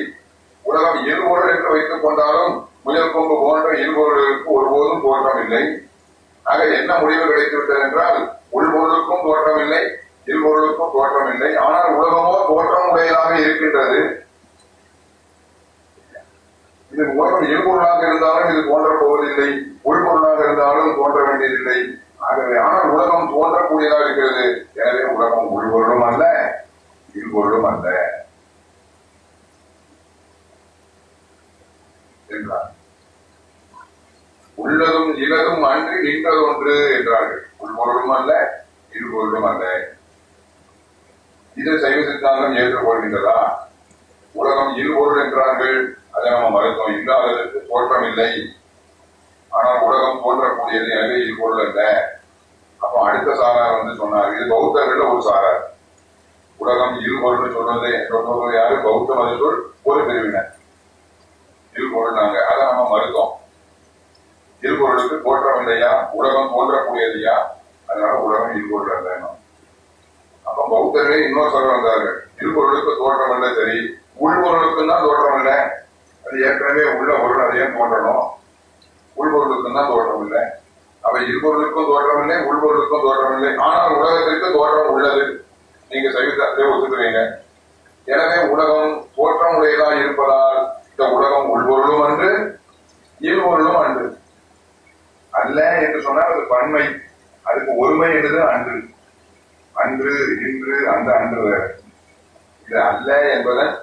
Speaker 1: உலகம் இருபொருள் என்று வைத்துக் கொண்டாலும் முயல் கொம்பு போன்ற இருபொருளுக்கு ஒருபோதும் தோற்றமில்லை ஆக என்ன முடிவு கிடைத்துவிட்டது என்றால் உள்பொருளுக்கும் தோற்றமில்லை இருபொருளுக்கும் தோற்றமில்லை. ஆனால் உலகமோ தோற்றம் உடையதாக இருக்கின்றது. இது உலகம் இருபொருளாக இருந்தாலும் இது தோன்றப் போவதில்லை உள்பொருளாக இருந்தாலும் தோன்ற வேண்டியதில்லை ஆகவே ஆனால் உலகம் தோன்றக்கூடியதாக இருக்கிறது. எனவே உலகம் உள்பொருளும் அல்ல இருபொருளும் அல்ல. என்றார். உள்ளதும் இலதும் நின்றது ஒன்று என்றார்கள். உள்பொருளும் அல்ல இருபொருளும் அல்ல. இது சைவ சித்தாந்தம் ஏற்றுக்கொள்கின்றதா உலகம் இருபொருள் என்றார்கள். அதை நம்ம மறுத்தோம். இல்லாததற்கு தோற்றம் இல்லை ஆனால் உலகம் தோன்றக்கூடியது எனவே இருபொருள் அல்ல. அப்ப அடுத்த சாரார் வந்து சொன்னார் இது பௌத்தர்கள் ஒரு சாரார். உலகம் இருபொருள் சொன்னது சொன்னது யாரு? பௌத்த மதத்துள் ஒரு பிரிவினர். இருபொருள் நாங்க அதை நம்ம மறுத்தோம். இருபொருளுக்கு தோற்றம் இல்லையா உலகம் தோன்றக்கூடியதையா அதனால உலகம் இருபொருள் அல்ல அப்ப பௌத்தர்களே இன்னொரு சொல்ல வந்தார்கள். இருபொருளுக்கு தோற்றம் இல்லை சரி உள்பொருளுக்கும் தான் தோற்றம் இல்லை. அது ஏற்கனவே உள்ள பொருள் அதையும் தோன்றணும் உள்பொருளுக்கும் தான் தோற்றம் இல்லை. அவை இருபொருளுக்கும் தோற்றம் இல்லை உள்பொருளுக்கும் தோற்றம் இல்லை. ஆனால் உலகத்திற்கு தோற்றம் உள்ளது. நீங்க சைவத்தை ஒத்துக்கிறீங்க. எனவே உலகம் தோற்றம் உடையதா இருப்பதால் இந்த உலகம் உள்பொருளும் அன்று இருபொருளும் அன்று. அல்ல என்று சொன்னால் அது பன்மை. அதுக்கு ஒருமை என்பது அன்று. அன்று இன்று அந்த அன்று வேறு. இது அல்ல என்பதன்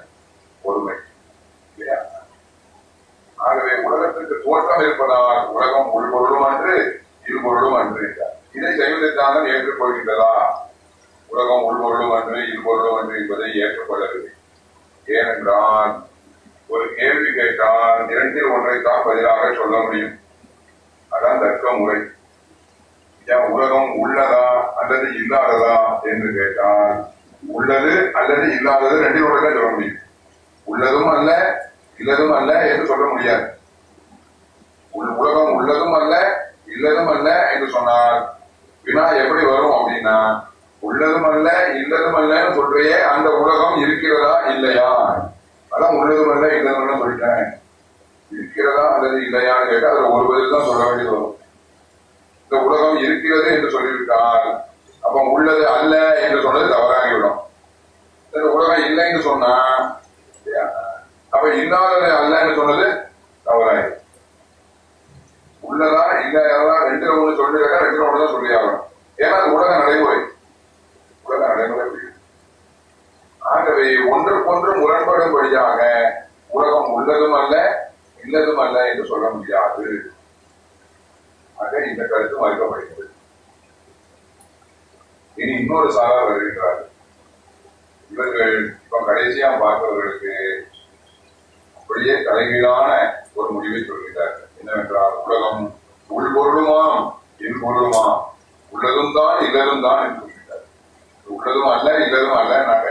Speaker 1: ஒருமை. இல்லையா? ஆகவே உலகத்திற்கு தோற்றம் இருப்பதால் உலகம் உள்பொருளும் அன்று இருபொருளும் அன்று என்றார். இதை செய்வதற்கான ஏற்றுக்கொள்கின்றதா உலகம் உள்பொருளும் அன்று இருபொருளும் அன்று என்பதை ஏற்றுக்கொள்ளவில்லை ஏனென்றால் ஒரு கேள்வி கேட்டால் இரண்டில் ஒன்றைத்தான் பதிலாக சொல்ல முடியும். தர்க்க முறை ஏன் உலகம் உள்ளதா அல்லது இல்லாததா? என்று கேட்டால் உள்ளது அல்லது இல்லாதது ரெண்டு ஒன்றை சொல்ல முடியும். உள்ளதும் அல்ல இல்லதும் அல்ல என்று சொல்ல முடியாது. உள்- உலகம் உள்ளதும் அல்ல இல்லதும் அல்ல என்று சொன்னார். வினா எப்படி வரும் அப்படின்னா உள்ளதும் அல்ல இல்லதும் அல்லன்னு சொல்றையே அந்த உலகம் இருக்கிறதா இல்லையா? அதான் உள்ளதும் அல்ல இல்லதும் சொல்லிட்டேன். இருக்கிறதா அல்லது இல்லையான்னு கேட்டா அதுல ஒரு பதில் தான் சொல்ல வேண்டியது வரும். இந்த உலகம் இருக்கிறது என்று சொல்லியிருக்கார் அப்ப உள்ளது அல்ல என்று சொன்னது தவறாகிவிடும். இந்த உலகம் இல்லைன்னு சொன்னா அப்ப இல்லாதது அல்ல என்று சொன்னது தவறாயிடும். உள்ளதா இல்லையா ரெண்டு ஒண்ணு சொல்லி ரெண்டு ரெண்டுல ஒண்ணு தான் சொல்லி ஆகணும் ஏன்னா அது உலக நடைமுறை. உலக நடைமுறை ஆகவே ஒன்றுக்கொன்று முரண்படும்படியாக உலகம் உள்ளதும் அல்ல இல்லதும் அல்ல என்று சொல்ல முடியாது. ஆக இந்த கருத்து மறுக்கப்படுகிறது. இனி இன்னொரு சாரார் வருகிறார். இவர்கள் இப்ப கடைசியா பார்ப்பவர்களுக்கு அப்படியே தலைகீழான ஒரு முடிவை சொல்கிறார்கள் என்னவென்றால் உலகம் உள் உள்பொருளுமாம் இன்பொருளுமாம் உள்ளதும் தான் இல்லதும் தான் என்று சொல்கிறார். உள்ளதும் அல்ல இல்லதும் அல்ல நாங்க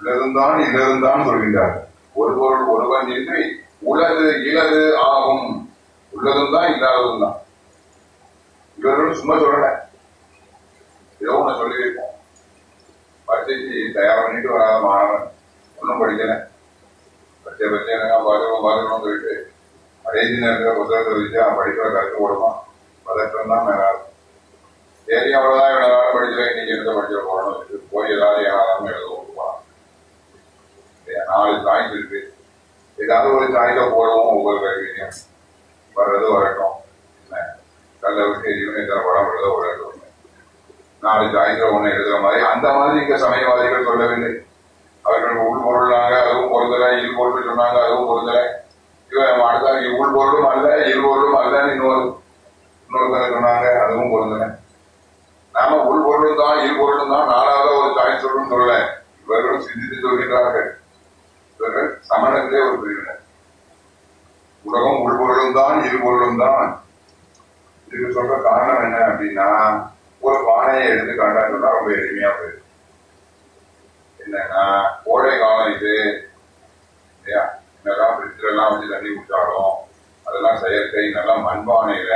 Speaker 1: உள்ளதும் தான் இல்லதும் தான் சொல்கின்றார் ஒரு பொருள் ஒருவன் இன்றி உலது இலகு ஆகும். உள்ளதும் தான் இல்லாததும் தான். இவர்கள் சும்மா சொல்லல. ஏதோ ஒண்ணு சொல்லியிருக்கோம் பரீட்சைக்கு தயார் பண்ணிட்டு வராத மாணவன். ஒன்றும் படிக்கல. பச்சை பச்சை எனக்கு பார்க்கணும் பார்க்கணும்னு சொல்லிட்டு கடைசி நேரத்தில் புத்தகத்தை வச்சு அவன் படிக்கிற கருத்து போடுவான் பதற்றம் தான் மேலாது சரி அவ்வளவுதான் இவ்வளவு நாள் படிக்கல இன்னைக்கு எந்த படிக்க போகணும் போய் ஏதாவது ஏனாலும் எழுத விட்டுப்பான் நாலு சாய்ஸ் இருக்கு. ஏதாவது ஒரு சாய்ஸை போடுவோம் ஒவ்வொரு கல்வியிலையும் வர்றது வரட்டும் என்ன கல்ல விட்டு எரியும் எத்தனை படம் எழுத வரட்டும் நாலு சாய்ஸ்ல ஒண்ணு எழுதுற மாதிரி அந்த மாதிரி இங்க சமயவாதிகள் சொல்லவில்லை அவர்கள் உள் பொருளாங்க அதுவும் பொருந்தலை இரு பொருள் சொன்னாங்க அதுவும் பொருந்தலை இவன் அடுத்த உள் பொருளும் அல்ல இரு பொருளும் அல்லன்னு இன்னொரு இன்னொருத்தர் சொன்னாங்க அதுவும் பொருந்தலை நாம உள் பொருளும் தான் இரு பொருளும் தான் நாலாவது ஒரு சாய்ஸ் சொல்லும் சொல்ல இவர்களும் சிந்தித்து சொல்கிறார்கள் இவர்கள் சமணத்திலே ஒரு பிரிவினர் உலகம் உள்பொருளும் தான் இருபொருளும் தான். இதுக்கு சொல்ற காரணம் என்ன அப்படின்னா ஒரு பானையை எடுத்து காட்டான்னு சொன்னா ரொம்ப எளிமையா போயிடும். என்னன்னா கோடை காலம் இது. இல்லையா? என்னெல்லாம் ஃப்ரிட்ஜில் எல்லாம் வச்சு தண்ணி குடிச்சாலும் அதெல்லாம் செயற்கை நல்லா மண்பானையில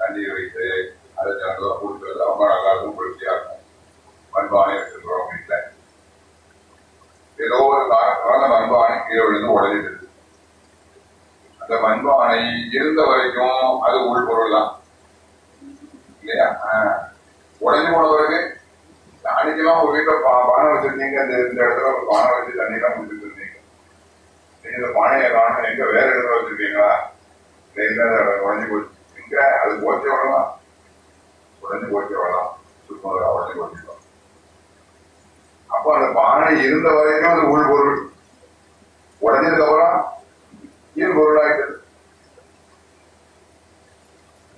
Speaker 1: தண்ணீர் வைத்து அதை திறந்து கொடுக்கறது ரொம்ப நல்லா இருக்கும் குளிர்ச்சியா இருக்கும். மண்பானை வச்சிருக்கிறோம் வீட்டில் ஏதோ ஒரு காரணத்தால அந்த மண்பானை கீழே விழுந்து உடஞ்சிட்டு அந்த மண்பானை இருந்த வரைக்கும் அது உள் பொருள் தான் இல்லையா? ஆஹ். உடஞ்சி போன பிறகு அன்னைக்கெல்லாம் உங்க வீட்டுல பா- பானை வச்சிருந்தீங்க. அந்த இந்த இடத்துல ஒரு பானை வச்சு தண்ணி எல்லாம் குடிச்சிட்டு இருந்தீங்க. நீங்க இந்த பானையை காணும் எங்க வேற இடத்துல வச்சிருக்கீங்களா? உடஞ்சி போச்சு? எங்க? அது போச்சு வரலாம் உடஞ்சி போச்சு வரலாம் சுத்தம் உடஞ்சி போச்சு. அப்போ அந்த பானை இருந்த வரைக்கும் அது உள் பொருள். உடஞ்சதுக்கு அப்புறம் ஈர் பொருளாயிட்டது.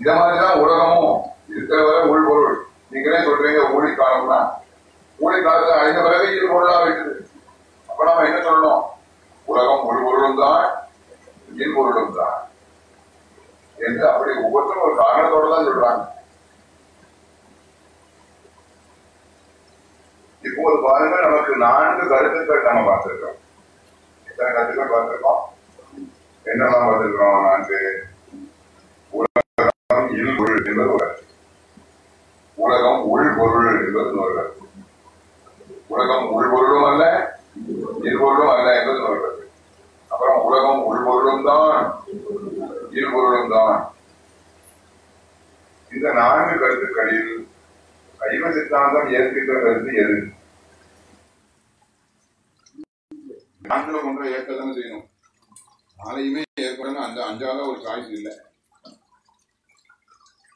Speaker 1: இந்த மாதிரிதான் உலகமும் இருக்கிற வரை உள் பொருள். நீங்களே சொல்றீங்க ஊழி காலம்னா. ஊழி காலத்துல அழிந்த பிறகு ஈர் பொருளா வைக்குது அப்ப நாம என்ன சொல்லணும்? உலகம் உள் பொருளும் தான் ஈர் பொருளும் தான். என்று அப்படி ஒவ்வொருத்தரும் ஒரு காரணத்தோட தான் சொல்றாங்க. இப்போது பாருங்க நமக்கு நான்கு கருத்துக்கள் நம்ம பார்த்திருக்கோம். எத்தனை கருத்துக்கள் பார்த்திருக்கோம்? என்னெல்லாம் பார்த்திருக்கிறோம்? நான்கு. உலகம் இல் பொருள் என்பது ஒரு கருத்து. உலகம் உள் பொருள் என்பது ஒரு கருத்து. உலகம் உள் பொருளும் அல்ல இருபொருளும் அல்ல என்பது ஒரு கருத்து. அப்புறம் உலகம் உள் பொருளும் தான் இருபொருளும் தான். இந்த நான்கு கருத்துக்களில் சைவ சித்தாந்தம் ஏற்கின்ற கருத்து எது? நான்குல ஏற்க தானே செய்யணும். நாளையுமே ஏற்படணும். அந்த அஞ்சாவது ஒரு சாய்ஸ் இல்லை.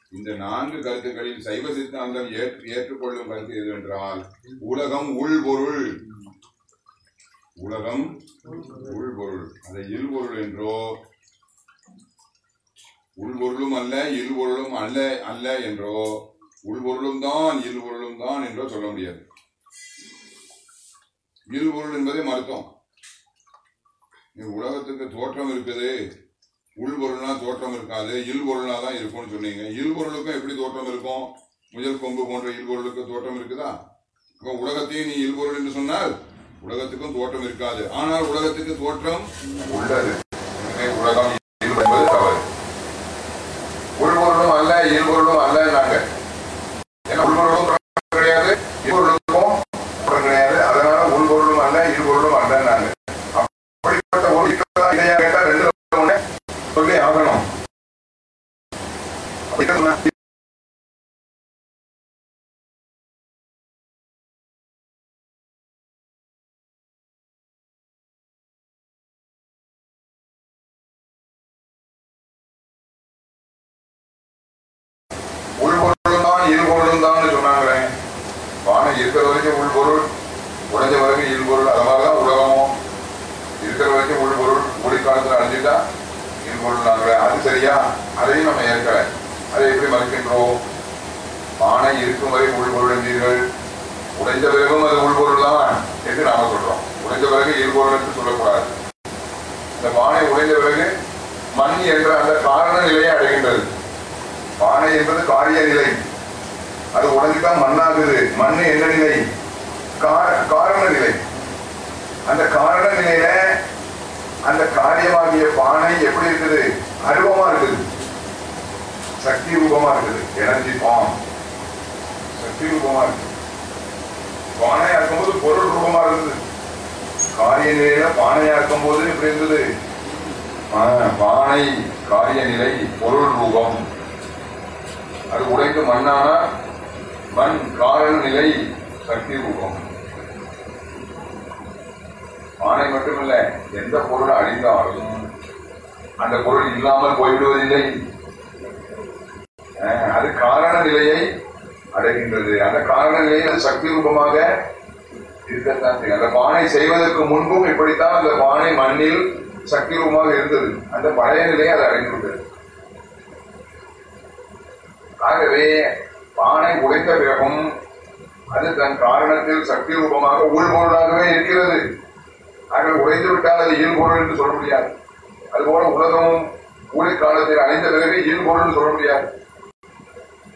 Speaker 1: இந்த நான்கு கருத்துக்களில் சைவ சித்தாந்தம் ஏற்று ஏற்றுக்கொள்ளும் கருத்து எது என்றால் உலகம் உள்பொருள் உலகம் உள்பொருள் அதை இல்பொருள் என்றோ உள்பொருளும் அல்ல இல்பொருளும் அல்ல அல்ல என்றோ உள்பொருளும் தான் இல்பொருளும் தான் என்றோ சொல்ல முடியாது. இல்பொருள் என்பதே மருத்துவம். உலகத்துக்கு தோற்றம் இருக்குது. உள்பொருள்னா தோற்றம் இருக்காது. இல்பொருள்னா தான் இருக்கும்னு சொன்னீங்க. இல்பொருளுக்கும் எப்படி தோற்றம் இருக்கும்? முயல் கொம்பு போன்ற இல்பொருளுக்கு தோற்றம் இருக்குதா? இப்போ உலகத்தையும் நீ இல்பொருள் என்று சொன்னால் உலகத்துக்கும் தோற்றம் இருக்காது. ஆனால் உலகத்துக்கு தோற்றம் உள்ளது. உலகம் காலத்துல அழிஞ்சிட்டா இருபொருளாங்க அது சரியா அதையும் நம்ம ஏற்கல. அதை எப்படி மறுக்கின்றோம்? பானை இருக்கும் வரை உள்பொருள் உடைந்த பிறகும் அது உள்பொருள் என்று நாம சொல்றோம். உடைந்த பிறகு இருபொருள் என்று சொல்லக்கூடாது. இந்த பானை உடைந்த பிறகு மண் என்ற அந்த காரண நிலையை அடைகின்றது. பானை என்பது காரிய நிலை. அது உடஞ்சுதான் மண்ணாகுது. மண் என்ன நிலை? காரண நிலை. அந்த காரண நிலையில அந்த காரியமாகிய பானை எப்படி இருக்குது? அருவமா இருக்குது. சக்தி ரூபமா இருக்குது. எனர்ஜி பாம் சக்தி ரூபமா இருக்குது. பானையா இருக்கும்போது பொருள் ரூபமா இருந்தது காரிய நிலையில பானையா இருக்கும்போது எப்படி இருந்தது பானை காரிய நிலை பொருள் ரூபம். அது உடைக்கு மண்ணானா மண் காரண நிலை சக்தி ரூபம். பானை மட்டுமல்ல எந்த பொருள் அழிந்தாலும் அந்த பொருள் இல்லாமல் போய்விடுவதில்லை. அஹ், அது காரண நிலையை அடைகின்றது. அந்த காரண நிலையில் சக்தி ரூபமாக இருக்கத்தான் அந்த பானை செய்வதற்கு முன்பும் இப்படித்தான் அந்த பானை மண்ணில் சக்தி ரூபமாக இருந்தது. அந்த பழைய நிலையை அது அடைந்து ஆகவே பானை உடைந்த பிறகும் அது தன் காரணத்தில் சக்தி ரூபமாக உள்பொருளாகவே இருக்கிறது. நாங்கள் உடைந்து விட்டால் அது இயல்பொருள் என்று சொல்ல முடியாது. அதுபோல உலகமும் ஊழிக்காலத்தில் அணிந்த பிறகு இயல்பொருள் சொல்ல முடியாது.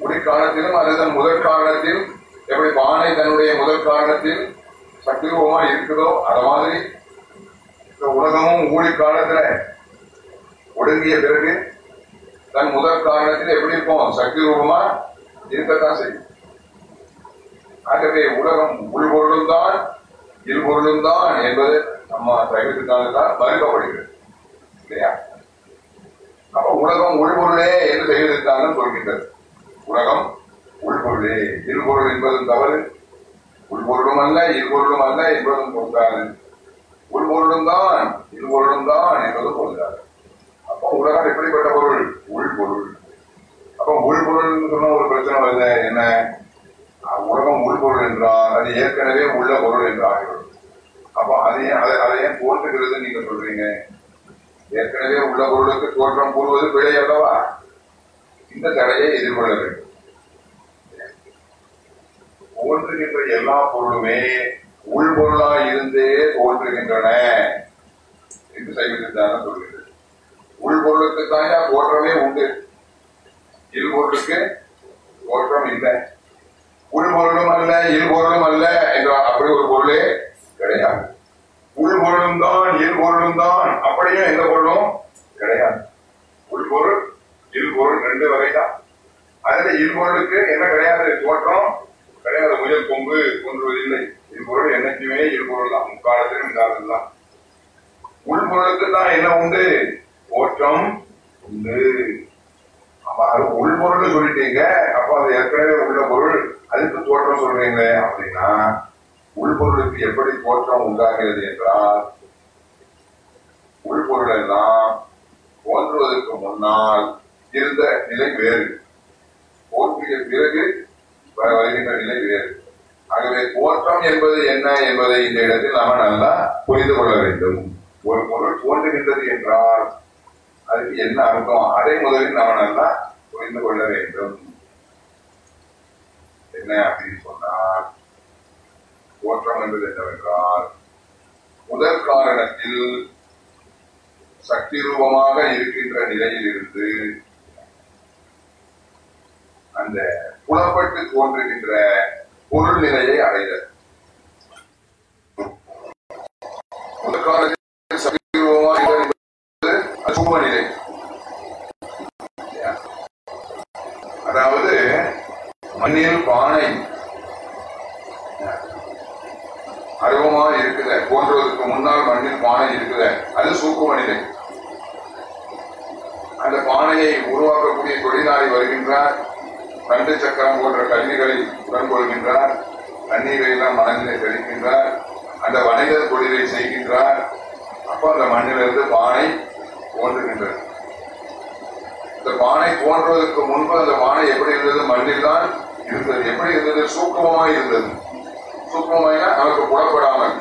Speaker 1: ஊழிக்காலத்திலும் அது தன் முதற் காரணத்தில் எப்படி பானை தன்னுடைய முதற் காரணத்தில் சக்தி ரூபமா இருக்குதோ அத மாதிரி இந்த உலகமும் ஊழிக்காலத்துல ஒடுங்கிய பிறகு தன் முதற் காரணத்தில் எப்படி இருக்கும் சக்தி ரூபமா இருக்கத்தான் செய்யும். ஆகவே உலகம் உள்பொருளும் தான் இருபொருளும் தான் என்பது நம்ம சைவத்தினால் தான் மறுக்கப்படுகிறது இல்லையா? அப்ப உலகம் உள்பொருளே என்று சைவத்திற்காக சொல்கின்றது. உலகம் உள்பொருளே இருபொருள் என்பதும் தவறு. உள்பொருளும் அல்ல இருபொருளும் அல்ல என்பதும் சொல்றாரு உள்பொருளும் தான் இருபொருளும் தான் என்பதும் சொல்றாரு அப்போ உலகம் எப்படிப்பட்ட பொருள்? உள்பொருள் அப்போ உள்பொருள் சொன்ன ஒரு பிரச்சனை வருது. என்ன? உலகம் உள்பொருள் என்றால் அது ஏற்கனவே உள்ள பொருள் என்று ஆகிவிடும். அப்போ அதையும் அதை அதையும் ஏன் நீங்க சொல்றீங்க. ஏற்கனவே உள்ள பொருளுக்கு தோற்றம் கூறுவது பிழை அல்லவா? இந்த தடையை எதிர்கொள்ள வேண்டும். தோன்றுகின்ற எல்லா பொருளுமே உள்பொருளாய் இருந்தே தோன்றுகின்றன என்று சைவத்திற்கான சொல்கிறது. உள்பொருளுக்கு தாயா தோற்றமே உண்டு. இருபொருளுக்கு தோற்றம் இல்லை. உள்பொருளும் அல்ல இருபொருளும் அல்ல என்ற அப்படி ஒரு பொருளே கிடையாது. உள்பொருளும் தான் இருபொருளும் தான் அப்படியே எந்த பொருளும் கிடையாது. உள்பொருள் இருபொருள் ரெண்டு வகைதான். அதுல இருபொருளுக்கு என்ன கிடையாது? தோற்றம் கிடையாது. முயல் கொம்பு தோன்றுவதில்லை இருபொருள் என்னைக்குமே இருபொருள் தான் முக்காலத்திலும் இந்த தான் உள்பொருளுக்கு தான் என்ன உண்டு? தோற்றம் உண்டு. அப்ப அது உள்பொருள் சொல்லிட்டீங்க. அப்ப அது ஏற்கனவே உள்ள பொருள். அதுக்கு தோற்றம் சொல்றீங்களே அப்படின்னா உள்பொருளுக்கு எப்படி தோற்றம் உண்டாகிறது என்றால் உள்பொருள் எல்லாம் தோன்றுவதற்கு முன்னால் இருந்த நிலை வேறு. தோன்றிய பிறகு வருகின்ற நிலை வேறு. ஆகவே தோற்றம் என்பது என்ன என்பதை இந்த இடத்தில் நாம நல்லா புரிந்து கொள்ள வேண்டும். ஒரு பொருள் தோன்றுகின்றது என்றால் அதுக்கு என்ன அர்த்தம்? அதை முதலில் நாம நல்லா புரிந்து கொள்ள வேண்டும். என்ன அப்படின்னு சொன்னால் தோற்றம் என்பது என்னவென்றால் முதல் காரணத்தில் சக்தி ரூபமாக இருக்கின்ற நிலையில் இருந்து அந்த புலப்பட்டு தோன்றுகின்ற பொருள் நிலையை அடைதல் முதல் காலத்தில் சக்தி ரூபமாக அசுப நிலை. அதாவது மண்ணில் பானை அருவமா இருக்குத. போன்றதற்கு முன்னால் மண்ணில் பானை இருக்குத. அது சூக்கு மனிதன் அந்த பானையை உருவாக்கக்கூடிய தொழிலாளி வருகின்றார். கண்டு சக்கரம் போன்ற கல்விகளை உடன் கொள்கின்றார் தண்ணீரை எல்லாம் மனதிலே தெளிக்கின்றார். அந்த வணிகர் தொழிலை செய்கின்றார். அப்போ அந்த மண்ணிலிருந்து பானை தோன்றுகின்றது இந்த பானை தோன்றுவதற்கு முன்பு அந்த பானை எப்படி இருந்தது? மண்ணில் தான் இருந்தது. எப்படி இருந்தது? சூக்குமமாக இருந்தது. சூக்குமமாய்னா நமக்கு புலப்படாமல்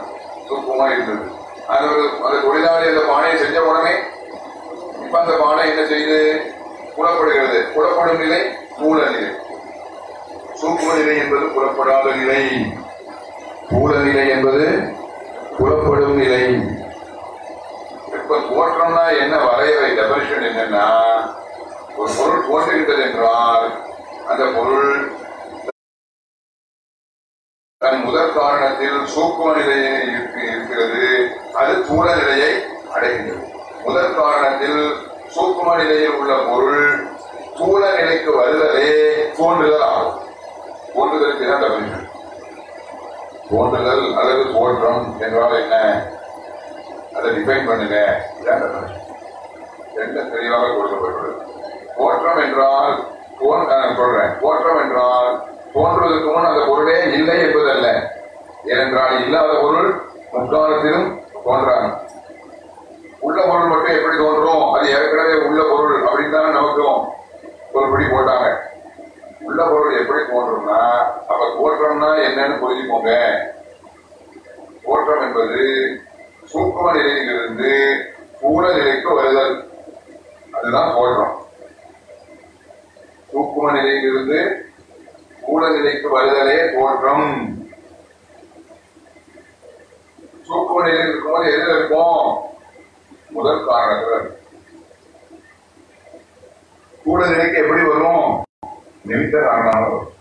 Speaker 1: சூக்குமமாய் இருந்தது. அது ஒரு அந்த தொழிலாளி அந்த பானையை செஞ்ச உடனே இப்ப அந்த பானை என்ன செய்யுது புலப்படுகிறது புலப்படும் நிலை மூல நிலை. சூக்கும நிலை என்பது புலப்படாத நிலை. மூல நிலை என்பது புலப்படும் நிலை. இப்ப தோற்றம்னா என்ன வரையறை? டெபனிஷன் என்னன்னா ஒரு பொருள் தோன்றுகின்றது என்றால் அந்த பொருள் தன் முதற் காரணத்தில் சூக்கும நிலையை இருக்கிறது. அது தூள நிலையை அடைகின்றது. முதற் காரணத்தில் சூக்கும நிலையில் உள்ள பொருள் தூள நிலைக்கு வருதலே தோன்றுதல் ஆகும். தோன்றுதலுக்கு தான் டெபனிஷன் தோன்றுதல் அல்லது தோற்றம் என்றால் என்ன? அதை டிஃபைன் பண்ணுங்க. இதான் தெளிவாக கொடுக்கப்பட்டுள்ளது. தோற்றம் என்றால் தோன்- சொல்றேன். தோற்றம் என்றால் தோன்றுவதற்கு முன் அந்த பொருளே இல்லை என்பதல்ல. ஏனென்றால் இல்லாத பொருள் முக்காலத்திலும் தோன்றாங்க உள்ள பொருள் மட்டும் எப்படி தோன்றும்? அது ஏற்கனவே உள்ள பொருள் அப்படின்னு தான் நமக்கும் ஒரு பிடி போட்டாங்க. உள்ள பொருள் எப்படி தோன்றும்னா அப்ப தோற்றம்னா என்னன்னு புரிஞ்சுக்கோங்க. தோற்றம் என்பது சூக்கும நிலையிலிருந்து பூர நிலைக்கு வருதல். அதுதான் தோற்றம். சூக்கும நிலையிலிருந்து பூர நிலைக்கு வருதலே தோற்றம் சூக்கும நிலையில் இருக்கும்போது எதுல இருக்கும் முதல் காரணத்துல. கூட நிலைக்கு எப்படி வரும் நிமித்த காரணமாக வரும்.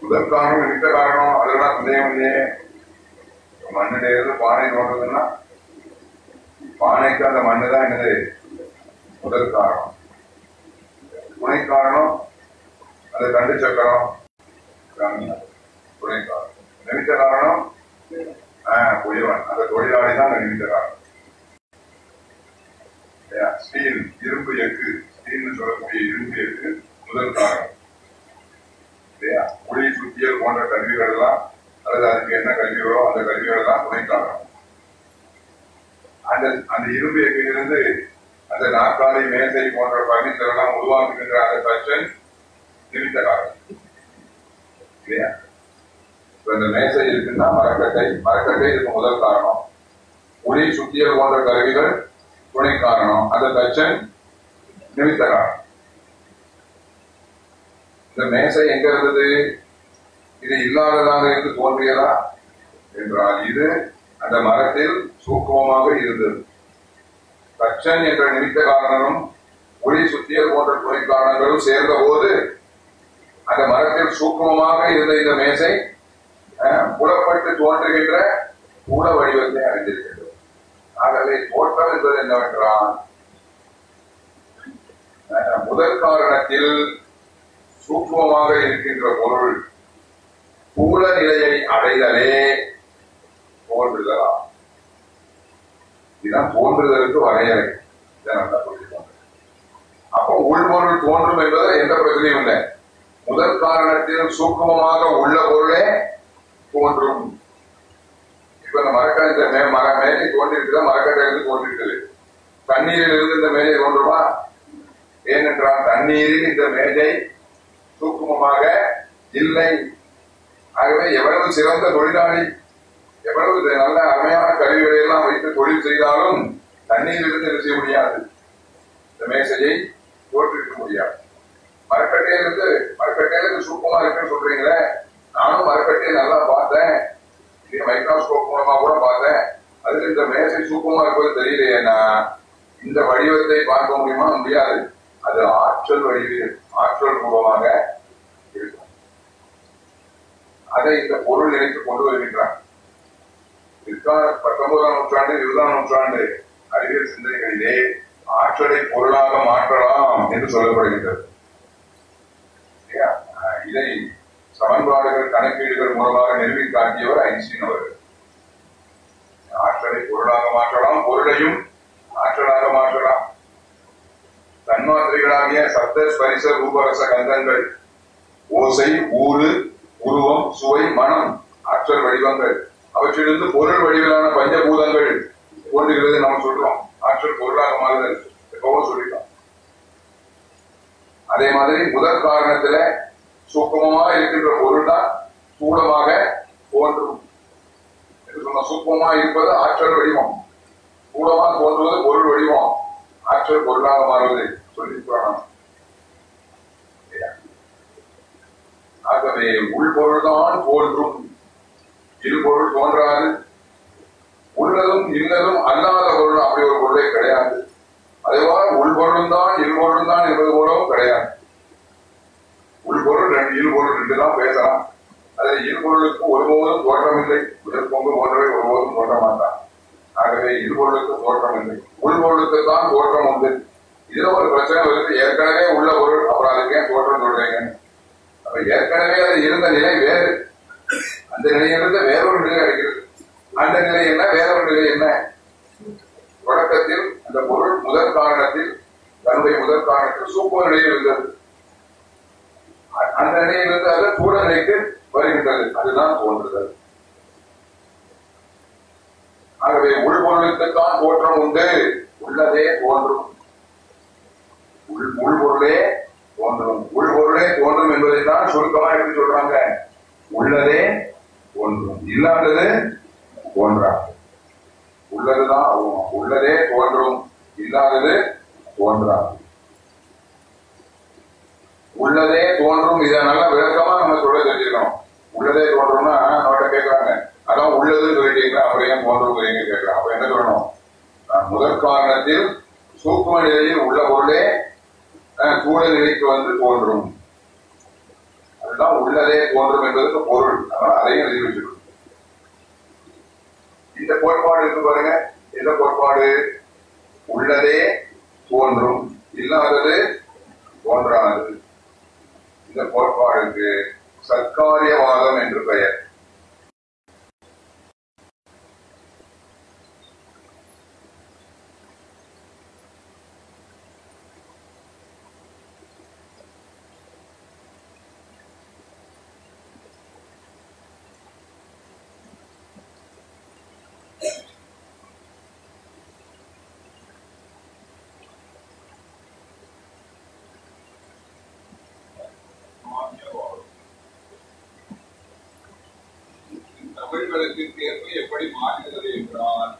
Speaker 1: முதல் காரணம் நிமித்த காரணம். அதெல்லாம் சந்தேகம் இல்லையே. மண்ணில இருந்து பானை தோன்றதுன்னா பானைக்கு அந்த மண்ணு தான் என்னது? முதல் காரணம். துணை காரணம் அதை கண்டு சக்கரம். காரணம். துணை காரணம். நிமித்த காரணம்? ஆஹ் அந்த தொழிலாளி தான் அந்த நிமித்த காரணம். ஸ்டீல் இரும்பு எக்கு ஸ்டீல்னு சொல்லக்கூடிய இரும்பு எக்கு முதல் காரணம். இல்லையா? ஒளி சுத்தியல் போன்ற கல்விகள் எல்லாம் அல்லது அதுக்கு என்ன கருவிகளோ அந்த கருவிகள் எல்லாம் துணை காரணம். அந்த அந்த இரும்பு எக்கிலிருந்து அந்த நாற்காலி மேசை போன்ற பர்னிச்சர் எல்லாம் உருவாக்குகின்ற அந்த கச்சன் நிமித்த காரணம் இல்லையா? இப்ப இந்த மேசை இருக்குன்னா மரக்கட்டை மரக்கட்டை இதுக்கு முதல் காரணம். ஒளி சுத்தியல் போன்ற கருவிகள் துணை காரணம். அந்த தச்சன் நிமித்த காரணம் இந்த மேசை எங்க இருந்தது? இது இல்லாததாக இருந்து தோன்றியதா? என்றால் இது அந்த மரத்தில் சூக்குமமாக இருந்தது. தச்சன் என்ற நிமித்த காரணமும் ஒளி சுத்தியல் போன்ற துணை காரணங்களும் சேர்ந்த போது அந்த மரத்தில் சூக்குமமாக இருந்த இந்த மேசை அஹ், புலப்பட்டு தோன்றுகின்ற கூட வடிவத்தை அடைந்திருக்கின்றது ஆகவே தோற்றம் என்பது என்னவென்றால் அஹ், முதல் காரணத்தில் சூக்குமமாக இருக்கின்ற பொருள் பூல நிலையை அடைதலே தோன்றுதலாம். இதுதான் தோன்றுதலுக்கு வரையறை. இதை நல்லா புரிஞ்சுக்கோங்க அப்போ உள்பொருள் தோன்றும் என்பது எந்த பிரச்சனையும் இல்லை. முதல் காரணத்தில் சூக்குமமாக உள்ள பொருளே தோன்றும். இப்ப இந்த மரக்கடை இந்த மே மர மேலே தோன்றிருக்குதா? மரக்கட்டையிலிருந்து தோன்றிருக்கிறது தண்ணீரில் இருந்து இந்த மேலே தோன்றுமா? ஏனென்றால் தண்ணீரில் இந்த மேஜை சூக்குமமாக இல்லை. ஆகவே எவ்வளவு சிறந்த தொழிலாளி எவ்வளவு நல்ல அருமையான கருவிகளை எல்லாம் வைத்து தொழில் செய்தாலும் தண்ணீரிலிருந்து செய்ய முடியாது? இந்த மேசையை தோற்றிருக்க முடியாது. மரக்கட்டையிலிருந்து மரக்கட்டையிலிருந்து சூப்பமா இருக்குன்னு சொல்றீங்களே நானும் மரக்கட்டையை நல்லா பார்த்தேன். இது மைக்ரோஸ்கோப் மூலமா கூட பார்த்தேன். அதுல இந்த மேசை சூப்பமா இருப்பது நான் இந்த வடிவத்தை பார்க்க முடியுமா? முடியாது. அது ஆற்றல் வடிவில் ஆற்றல் ரூபமாக இருக்கும். அதை இந்த பொருள் நினைத்து கொண்டு வருகின்றான். பத்தொன்பதாம் நூற்றாண்டு இருபதாம் நூற்றாண்டு அறிவியல் சிந்தனைகளிலே ஆற்றலை பொருளாக மாற்றலாம் என்று சொல்லப்படுகின்றது. இதை சமன்பாடுகள் கணக்கீடுகள் மூலமாக நிறுவி காட்டியவர் ஐன்ஸ்டீன் அவர்கள். ஆற்றலை பொருளாக மாற்றலாம் பொருளையும் ஆற்றலாக மாற்றலாம். தன்மாத்திரைகளாகிய சப்த ஸ்பரிச ரூபரச கந்தங்கள் ஓசை ஊறு உருவம் சுவை மனம் ஆற்றல் வடிவங்கள் அவற்றிலிருந்து பொருள் வடிவிலான பஞ்சபூதங்கள் தோன்றுகிறது நம்ம சொல்றோம். ஆற்றல் பொருளாக மாறுதல் எப்பவும் சொல்லிட்டோம். அதே மாதிரி முதல் காரணத்துல சூக்கமமா இருக்கின்ற பொருள் தான் ஸ்தூலமாக தோன்றும் சொன்ன சூப்பமா இருப்பது ஆற்றல் வடிவம். கூடமா தோன்றுவது பொருள் வடிவம். ஆற்றல் பொருளாக மாறுவது சொல்லி புராணம் ஆகவே உள்பொருள்தான் தோன்றும். இருபொருள் தோன்றாது. உள்ளதும் இன்னதும் அல்லாத பொருள் அப்படி ஒரு பொருளே கிடையாது. அதேபோல உள்பொருளும் தான் இருபொருளும் தான் என்பது போலவும் கிடையாது. உள்பொருள் ரெண்டு இருபொருள் ரெண்டு தான் பேசலாம். அதில் இருபொருளுக்கு ஒருபோதும் தோற்றமில்லை இல்லை பொங்கு போன்றவை ஒருபோதும் தோற்ற மாட்டான் ஆகவே இருபொருளுக்கு தோற்றம் இல்லை உள்பொருளுக்கு தான் தோற்றம் உண்டு. இதுல ஒரு பிரச்சனை வருது. ஏற்கனவே உள்ள பொருள் அப்புறம் அதுக்கு ஏன் தோற்றம் சொல்றீங்க? அப்ப ஏற்கனவே அது இருந்த நிலை வேறு. அந்த நிலையிலிருந்து வேறொரு நிலை அடைகிறது. அந்த நிலை என்ன வேறொரு நிலை என்ன? தொடக்கத்தில் அந்த பொருள் முதல் காரணத்தில் தன்னுடைய முதல் காரணத்தில் சூப்பர் நிலையில் இருந்தது. அந்த நிலையிலிருந்து அது கூட நிலைக்கு வருகின்றது. அதுதான் தோன்றுதல். ஆகவே உள்பொருளுக்குத்தான் தோற்றம் உண்டு. உள்ளதே தோன்றும். உள் உள்பொருளே தோன்றும். உள்பொருளே தோன்றும் என்பதை தான் சுருக்கமா எப்படி சொல்றாங்க? உள்ளதே தோன்றும். இல்லாதது தோன்றாது. உள்ளதுதான் உள்ளதே தோன்றும். இல்லாதது தோன்றாது. உள்ளதே தோன்றும் இதை நல்லா விளக்கமா நம்ம சொல்ல தெரிஞ்சுக்கணும். உள்ளதே தோன்றும்னா நம்மகிட்ட கேட்கறாங்க. அதான் உள்ளதுன்னு சொல்லிட்டீங்களா? அப்புறம் ஏன் தோன்றுங்கிறீங்க கேட்கலாம் அப்ப என்ன சொல்லணும்? முதற் காரணத்தில் சூக்கும நிலையில் உள்ள பொருளே அஹ், நிலைக்கு வந்து தோன்றும். அதுதான் உள்ளதே தோன்றும் என்பதற்கு பொருள். அதனால அதையும் எழுதி இந்த கோட்பாடு இருக்கு பாருங்க. எந்த கோட்பாடு? உள்ளதே தோன்றும். இல்லாதது தோன்றானது இந்த கோட்பாடுக்கு சர்க்காரியவாதம் என்று பெயர். தமிழ் தேர்வு எப்படி மாறுகிறது என்றார்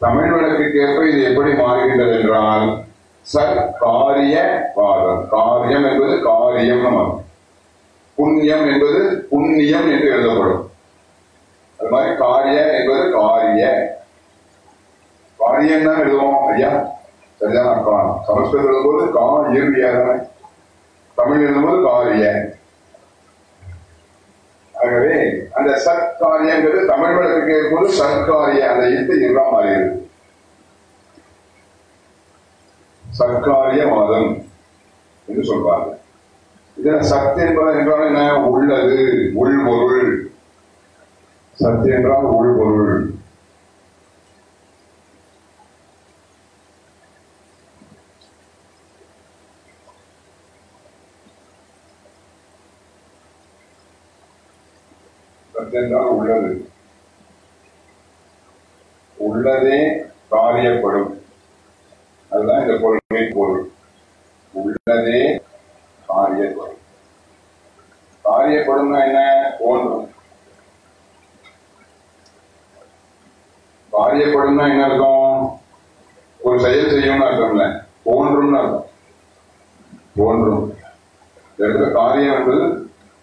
Speaker 1: தமிழ் வழக்கிற்கேற்ப ஏற்ப இது எப்படி மாறுகின்றது என்றால் சற்காரிய வாதம். காரியம் என்பது காரியம் நமக்கு புண்ணியம் என்பது புண்ணியம் என்று எழுதப்படும் அது மாதிரி காரிய என்பது காரிய காரியம் தான் எழுதுவோம் ஐயா சரிதான் அர்த்தம் சமஸ்கிருதம் எழுதும்போது கா இயற்கையாக தமிழ் எழுதும்போது காரிய ஆகவே அந்த சத்காரியங்கிறது தமிழ் வழக்குக்கு இருக்கும்போது சத்காரிய அந்த இட்டு எல்லாம் மாறியது சர்க்காரியவாதம் என்று சொல்வாங்க இதுல சத்து என்பது என்றால் என்ன? உள்ளது உள்பொருள். சத்து என்றால் உள்பொருள். என்றால் உள்ளது. உள்ளதே காரியப்படும் அதுதான் இந்த கொள்கை பொருள் உள்ளதே காரியப்படும் காரியப்படும்னா என்ன தோன்றும் காரியப்படும்னா என்ன அர்த்தம் ஒரு செயல் செய்யும்னு அர்த்தம் இல்ல தோன்றும்னு அர்த்தம் தோன்றும் இந்த இடத்துல காரியம் என்பது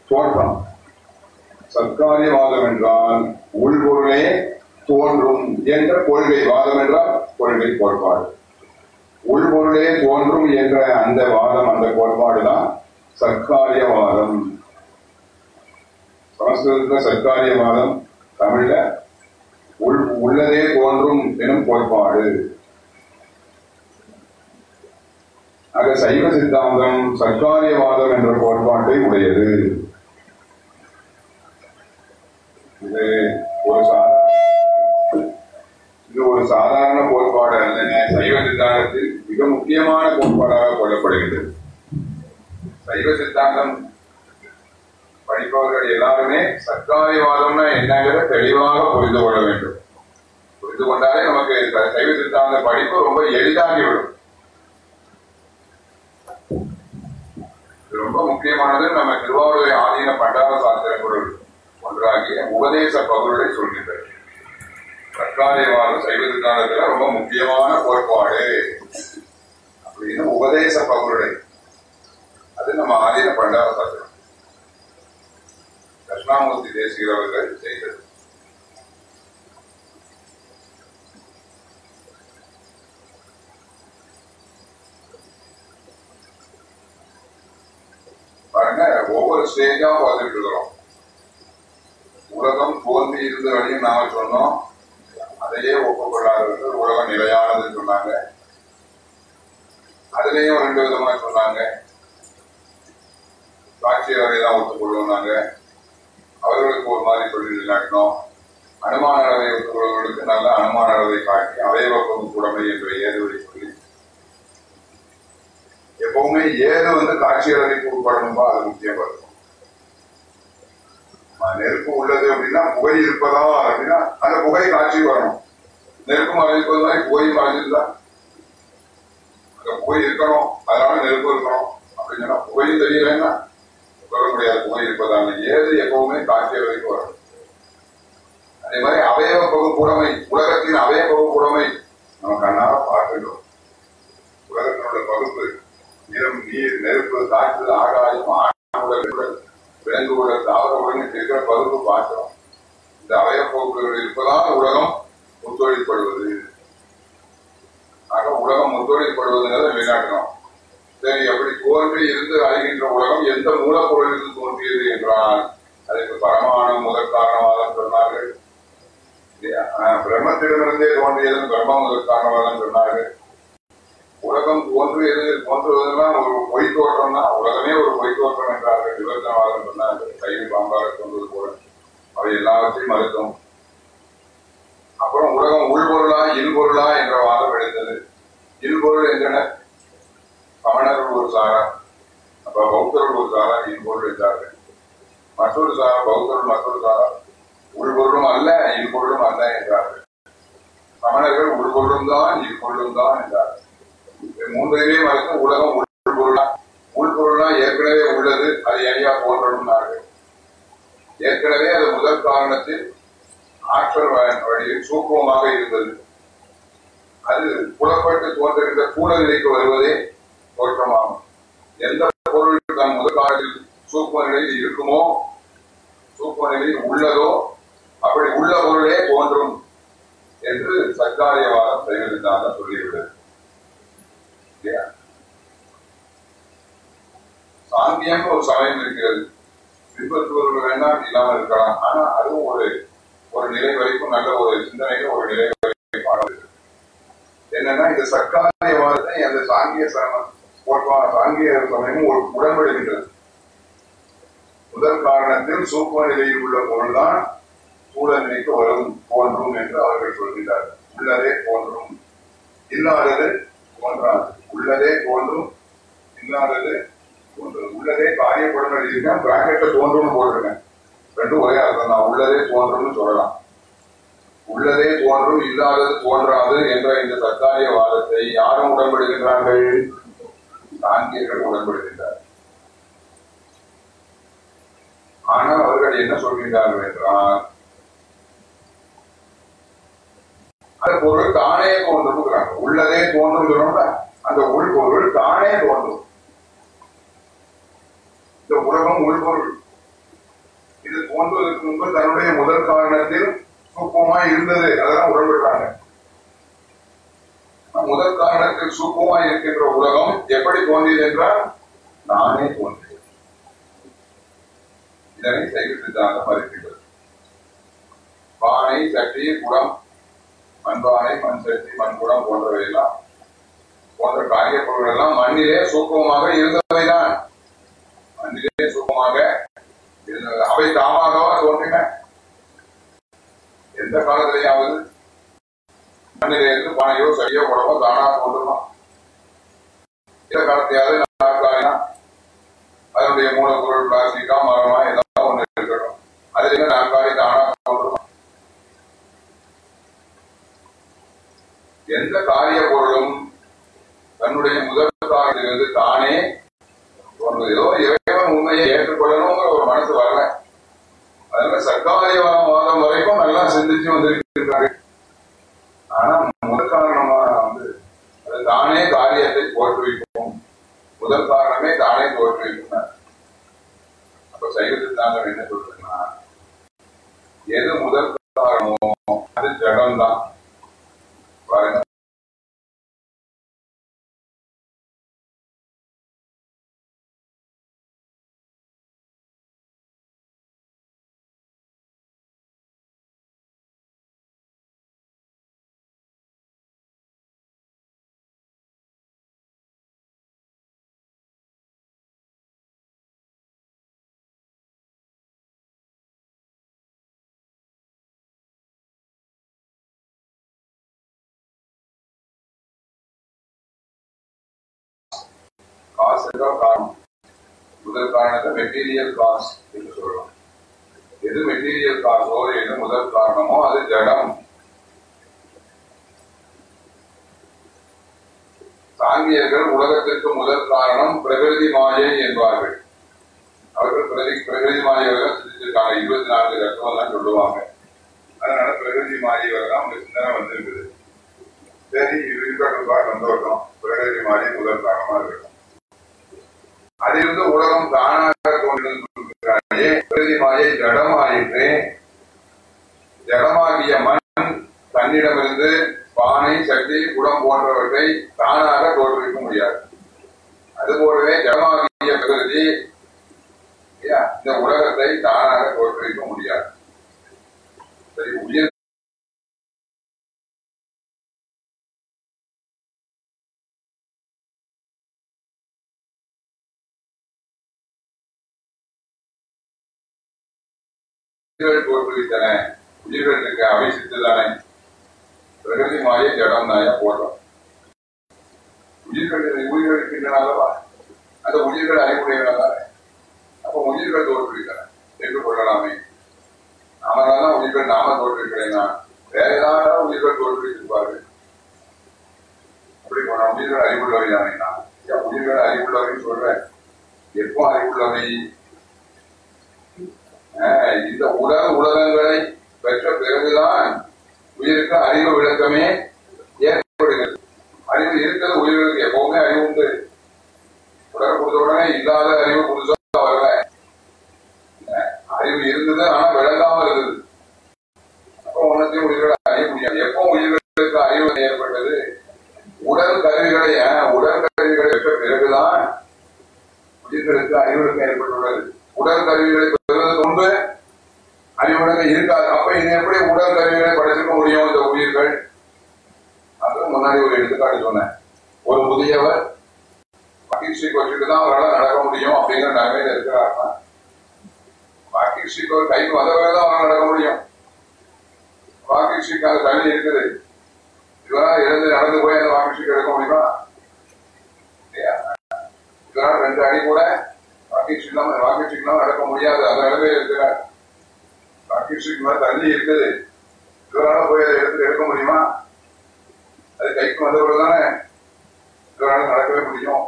Speaker 1: தோற்றம் சத்காரியவாதம் என்றால் உள்பொருளே தோன்றும் என்ற கொள்கை வாதம் என்றால் கொள்கை கோட்பாடு உள்பொருளே தோன்றும் என்ற அந்த வாதம் அந்த கோட்பாடு தான் சர்க்காரியவாதம். சமஸ்கிருதத்துல சர்க்காரியவாதம் தமிழ்ல உள் உள்ளதே தோன்றும் எனும் கோட்பாடு. ஆக சைவ சித்தாந்தம் சர்க்காரியவாதம் என்ற கோட்பாட்டை உடையது. எல்லாருமே சர்க்காரிவாதம்னா என்னங்கிறத தெளிவாக புரிந்து கொள்ள வேண்டும். புரிந்து கொண்டாலே நமக்கு சைவ சித்தாந்த படிப்பு ரொம்ப எளிதாகிவிடும். ரொம்ப முக்கியமானது நம்ம திருவாரூரை ஆதீன பண்டார சாஸ்திரங்களுள் ஒன்றாகிய உபதேச பகுதியை சொல்கின்றது சர்க்காரியவாதம் சைவ சித்தாந்தத்துல ரொம்ப முக்கியமான கோட்பாடு அப்படின்னு உபதேச பகுதிகளை. அது நம்ம ஆதீன பண்டார சாஸ்திரம். தட்சிணாமூர்த்தி தேசிகர் அவர்கள் செய்தது பாருங்க ஒவ்வொரு ஸ்டேஜா பார்த்துட்டு இருக்கிறோம் உலகம் தோன்றி இருந்த வழியும் நாம சொன்னோம் அதையே ஒப்புக்கொள்ளாதவர்கள் உலகம் நிலையானதுன்னு சொன்னாங்க அதுலேயும் ரெண்டு விதமா சொன்னாங்க சாட்சியரை தான் ஒத்துக்கொள்ளுனாங்க அவர்களுக்கு ஒரு மாதிரி தொழில் நிலைநாட்டினோம் அனுமான அளவை உள்ளவர்களுக்கு நல்ல அனுமான அளவை காட்டி அவைவக்கம் கூடமை என்ற ஏதுவழி சொல்லி எப்பவுமே ஏது வந்து காட்சி அளவைக்கு உட்படணும்பா அது முக்கியம் இருக்கும் நெருப்பு உள்ளது அப்படின்னா புகை இருப்பதா அப்படின்னா அந்த புகை காட்சி வரணும். நெருப்பு மறைப்பது மாதிரி புகை மறைஞ்சிருந்தா அந்த புகை இருக்கணும் அதனால நெருப்பு இருக்கணும் அப்படின்னு சொன்னா புகையும் தெரியலன்னா வர முடியாத புகை இருப்பதான ஏது எப்பவுமே காட்சி வரைக்கும் வரும். அதே மாதிரி அவயவ பகுப்புடைமை உலகத்தின் அவயவ பகுப்புடைமை நம்ம கண்ணால பார்க்கின்றோம் உலகத்தினுடைய பகுப்பு நிலம் நீர் நெருப்பு காற்று ஆகாயம் ஆணுடல் விலங்கு உடல் தாவர உடனே இருக்கிற பகுப்பு பார்க்கிறோம் இந்த அவயப்போக்குகள் இருப்பதால் உலகம் ஒத்துழைப்படுவது ஆக உலகம் ஒத்துழைப்படுவதுங்கிறத நிலைநாட்டணும் சரி அப்படி தோன்றி இருந்து அழிகின்ற உலகம் எந்த மூலப்பொருளிலிருந்து தோன்றியது என்றால் அதற்கு பரமானம் முதற் காரணவாதம் சொன்னார்கள். ஆஹ் பிரம்மத்திடமிருந்தே தோன்றியதும் பிரம்ம முதற் காரணவாதம் சொன்னார்கள். உலகம் தோன்றியது தோன்றுவதெல்லாம் ஒரு பொய் தோற்றம்னா உலகமே ஒரு பொய் தோற்றம் என்றார்கள். விவர்த்தனவாதம் சொன்னார்கள். கையில் பாம்பாக தோன்றது போல. அவை எல்லாவற்றையும் மறுத்தோம். அப்புறம் உலகம் உள்பொருளா இல்பொருளா என்ற வாதம் எழுந்தது. இல்பொருள் என்றனர் சமணர்கள் ஒரு சாரா அப்ப பௌத்தர்கள் ஒரு சாரா இல்பொருள் என்றார்கள் மற்றொரு சாரா பௌத்தர்கள் மற்றொரு சாரா உள்பொருளும் அல்ல இல்பொருளும் அல்ல என்றார்கள். சமணர்கள் உள்பொருளும் தான் இல்பொருளும் தான் என்றார்கள். மூன்றையுமே மறுத்து உலகம் உள்பொருளா உள்பொருளா ஏற்கனவே உள்ளது அது எளியா போன்றோம்னார்கள் ஏற்கனவே அது முதல் காரணத்தில் ஆற்றல் வழியில் சூக்குமமாக இருந்தது. அது புலப்பட்டு தோன்றுகின்ற கூட நிலைக்கு வருவதே தோற்றமாகும். எந்த பொருள் தன் முதல் சூப்ப நிலையில் இருக்குமோ சூப்ப நிலையில் உள்ளதோ அப்படி உள்ள பொருளே தோன்றும் என்று சர்க்காரியவாதம் செய்வதற்காக சொல்லியுள்ளது. சாந்தியாக ஒரு சமயம் இருக்கிறது. பின்பற்றுபவர்கள் வேணா இல்லாமல் இருக்கலாம். ஆனா அதுவும் ஒரு ஒரு நிலை வரைக்கும் நல்ல ஒரு சிந்தனையில ஒரு நிலை வரைக்கும் என்னன்னா இந்த சர்க்காரியவாதத்தை அந்த சாங்கிய சிரமம் போட்டுவா சாங்கிய சமயமும் ஒரு உடன்படுகின்றது முதல் காரணத்தில் சூப்ப நிலையில் உள்ள பொருள்தான் சூழ நிலைக்கு வரும் போன்றும் என்று அவர்கள் சொல்கிறார்கள். உள்ளதே போன்றும் இல்லாதது தோன்றாது. உள்ளதே போன்றும் இல்லாதது போன்றது உள்ளதே காரியப்படும் எழுதியிருக்கேன் பிராக்கெட்ல தோன்றும்னு போட்டிருக்கேன். ரெண்டும் ஒரே அர்த்தம் தான். உள்ளதே தோன்றும்னு சொல்லலாம். உள்ளதே தோன்றும் இல்லாதது தோன்றாது என்ற இந்த தற்காலிக வாதத்தை யாரும் உடன்படுகின்றார்கள்? ஆங்கியர்கள் உடன்படுகின்றார்கள் ஆனால் அவர்கள் என்ன சொல்கின்றார்கள் என்றால் அந்த பொருள் தானே தோன்றும்ங்கிறாங்க உள்ளதே தோன்றும் சொல்லணும்ல அந்த உள்பொருள் தானே தோன்றும். இந்த உலகம் உள்பொருள் இது தோன்றுவதற்கு முன்பு தன்னுடைய முதல் காரணத்தில் சூப்பமா இருந்தது. அதெல்லாம் உடன்படுறாங்க முதல் காரணத்தில் சூப்பமா இருக்கின்ற உலகம் எப்படி தோன்றியது என்றால் நானே தோன்றியது. இதனை சைவ சித்தாந்தம் பானை சட்டி குடம் மண்பானை மண் சட்டி மண்குடம் போன்றவை எல்லாம் போன்ற காரிய பொருள்கள் எல்லாம் மண்ணிலே சூக்கமாக இருந்தவைதான். மண்ணிலே சூக்கமாக இருந்தது அவை தாமாகவா தோன்றின? எந்த காலத்திலேயாவது இருந்து பானையோ சரியோ குடமோ தானா தோன்றலாம் இதை காலத்தையாவது அதனுடைய மூலப்பொருள் பிளாஸ்டிக்கா மரமா ஏதாவது ஒண்ணு அதுல இருந்து நாற்காலி தானா தோன்றலாம் எந்த காரிய பொருளும் தன்னுடைய முதல் காரியத்திலிருந்து தானே தோன்றுவது ஏதோ இறைவன் உண்மையை ஏற்றுக்கொள்ளணுங்கிற ஒரு மனசு வரல. அதனால சர்க்காரியவாதம் வரைக்கும் நல்லா சிந்திச்சு வந்திருக்கிறார்கள். ஆனா முதல் காரணமாக வந்து அது தானே காரியத்தை தோற்றுவிக்கும் முதல் காரணமே தானே தோற்றுவிக்கும் அப்ப சைவ சித்தாந்தம் என்ன சொல்றதுன்னா எது முதல் காரணமோ அது ஜடம்தான் பாருங்க. காசு காரணம் முதல் காரணத்தை மெட்டீரியல் காஸ்ட் என்று சொல்லலாம் எது மெட்டீரியல் காசோ எது முதல் காரணமோ அது ஜடம். சாங்கியர்கள் உலகத்திற்கு முதல் காரணம் பிரகிருதி மாயை என்பார்கள். அவர்கள் பிரதி பிரகிருதி மாயவர்கள் சிந்திச்சிருக்காங்க. இருபத்தி நான்கு தத்துவம் தான் சொல்லுவாங்க. அதனால பிரகிருதி மாயவர் தான் அவங்க சிந்தனை வந்திருக்குது. சரி இது இருக்கட்டும் சந்தோஷம் பிரகிருதி மாயை முதல் காரணமா இருக்கட்டும் அதிலிருந்து உலகம் தானாக தோன்றிருக்கிறாயே பிரதிமாயை மாயை ஜடமாயிற்று. ஜடமாகிய மண் தன்னிடமிருந்து பானை சக்தி குடம் போன்றவற்றை தானாக தோற்றுவிக்க முடியாது. அதுபோலவே ஜடமாகிய பிரகிருதி இந்த உலகத்தை தானாக தோற்றுவிக்க முடியாது. சரி உயிர் உயிர்கள் தோற்றுவித்தன உயிர்களுக்கு அவிசித்துதானே பிரகதி மாய ஜடம் தாயா போடுறோம் உயிர்கள் உயிர்கள் அந்த உயிர்கள் அறிவுடையவனால அப்ப உயிர்கள் தோற்றுவித்தன என்று கொள்ளலாமே. நாமதான் உயிர்கள் நாம தோற்றுவிக்கிறேன்னா வேற ஏதாவது உயிர்கள் தோற்றுவித்திருப்பார்கள் அப்படி போனா உயிர்கள் அறிவுள்ளவை தானே ஏன் உயிர்கள் அறிவுள்ளவைன்னு சொல்றேன் எப்போ அறிவுள்ளவை? இந்த உலக உலகங்களை பெற்ற பிறகுதான் உயிருக்கு அறிவு விளக்கமே ஏற்படுகிறது. அறிவு இருக்கிறது உயிர்களுக்கு எப்பவுமே அறிவு உண்டு. உடல் கொடுத்த உடனே இல்லாத அறிவு புதுசா வரல. அறிவு இருந்தது ஆனா விளங்காம இருந்தது. அப்போ ஒன்னத்தையும் உயிர்களை அறிய முடியாது. எப்போ உயிர்களுக்கு அறிவு ஏற்பட்டது? உடல் கருவிகளை உடல் கருவிகளை பெற்ற பிறகுதான் உயிர்களுக்கு அறிவுக்கு ஏற்பட்டுள்ளது. உடல் கருவிகளை பெறுவதற்கு முன்பு அறிவுடனே இருக்காது. அப்ப இது எப்படி உடல் கருவிகளை படைச்சிருக்க முடியும் இந்த உயிர்கள்? அது முன்னாடி ஒரு எடுத்துக்காட்டு சொன்னேன். ஒரு முதியவர் வாக்கிங் ஸ்டிக் வச்சுட்டு தான் அவரால் நடக்க முடியும் அப்படிங்கிற நிலைமையில இருக்கிறாருன்னா வாக்கிங் ஸ்டிக் ஒரு கைக்கு வந்தவரை தான் அவரால் நடக்க முடியும். வாக்கிங் ஸ்டிக் அது தள்ளி இருக்குது. இவரால் எழுந்து நடந்து போய் அந்த வாக்கிங் ஸ்டிக் எடுக்க முடியுமா? இல்லையா? ரெண்டு அடி கூட ராக்கெட் சின்னம் ராக்கெட் நடக்க முடியாது. அந்த அளவே இருக்கிறார் ராக்கெட் சின்னம் தள்ளி இருக்குது. இவரால போய் அதை எடுத்து எடுக்க முடியுமா? அது கைக்கு வந்தவர்கள் தானே இவரால நடக்கவே முடியும்.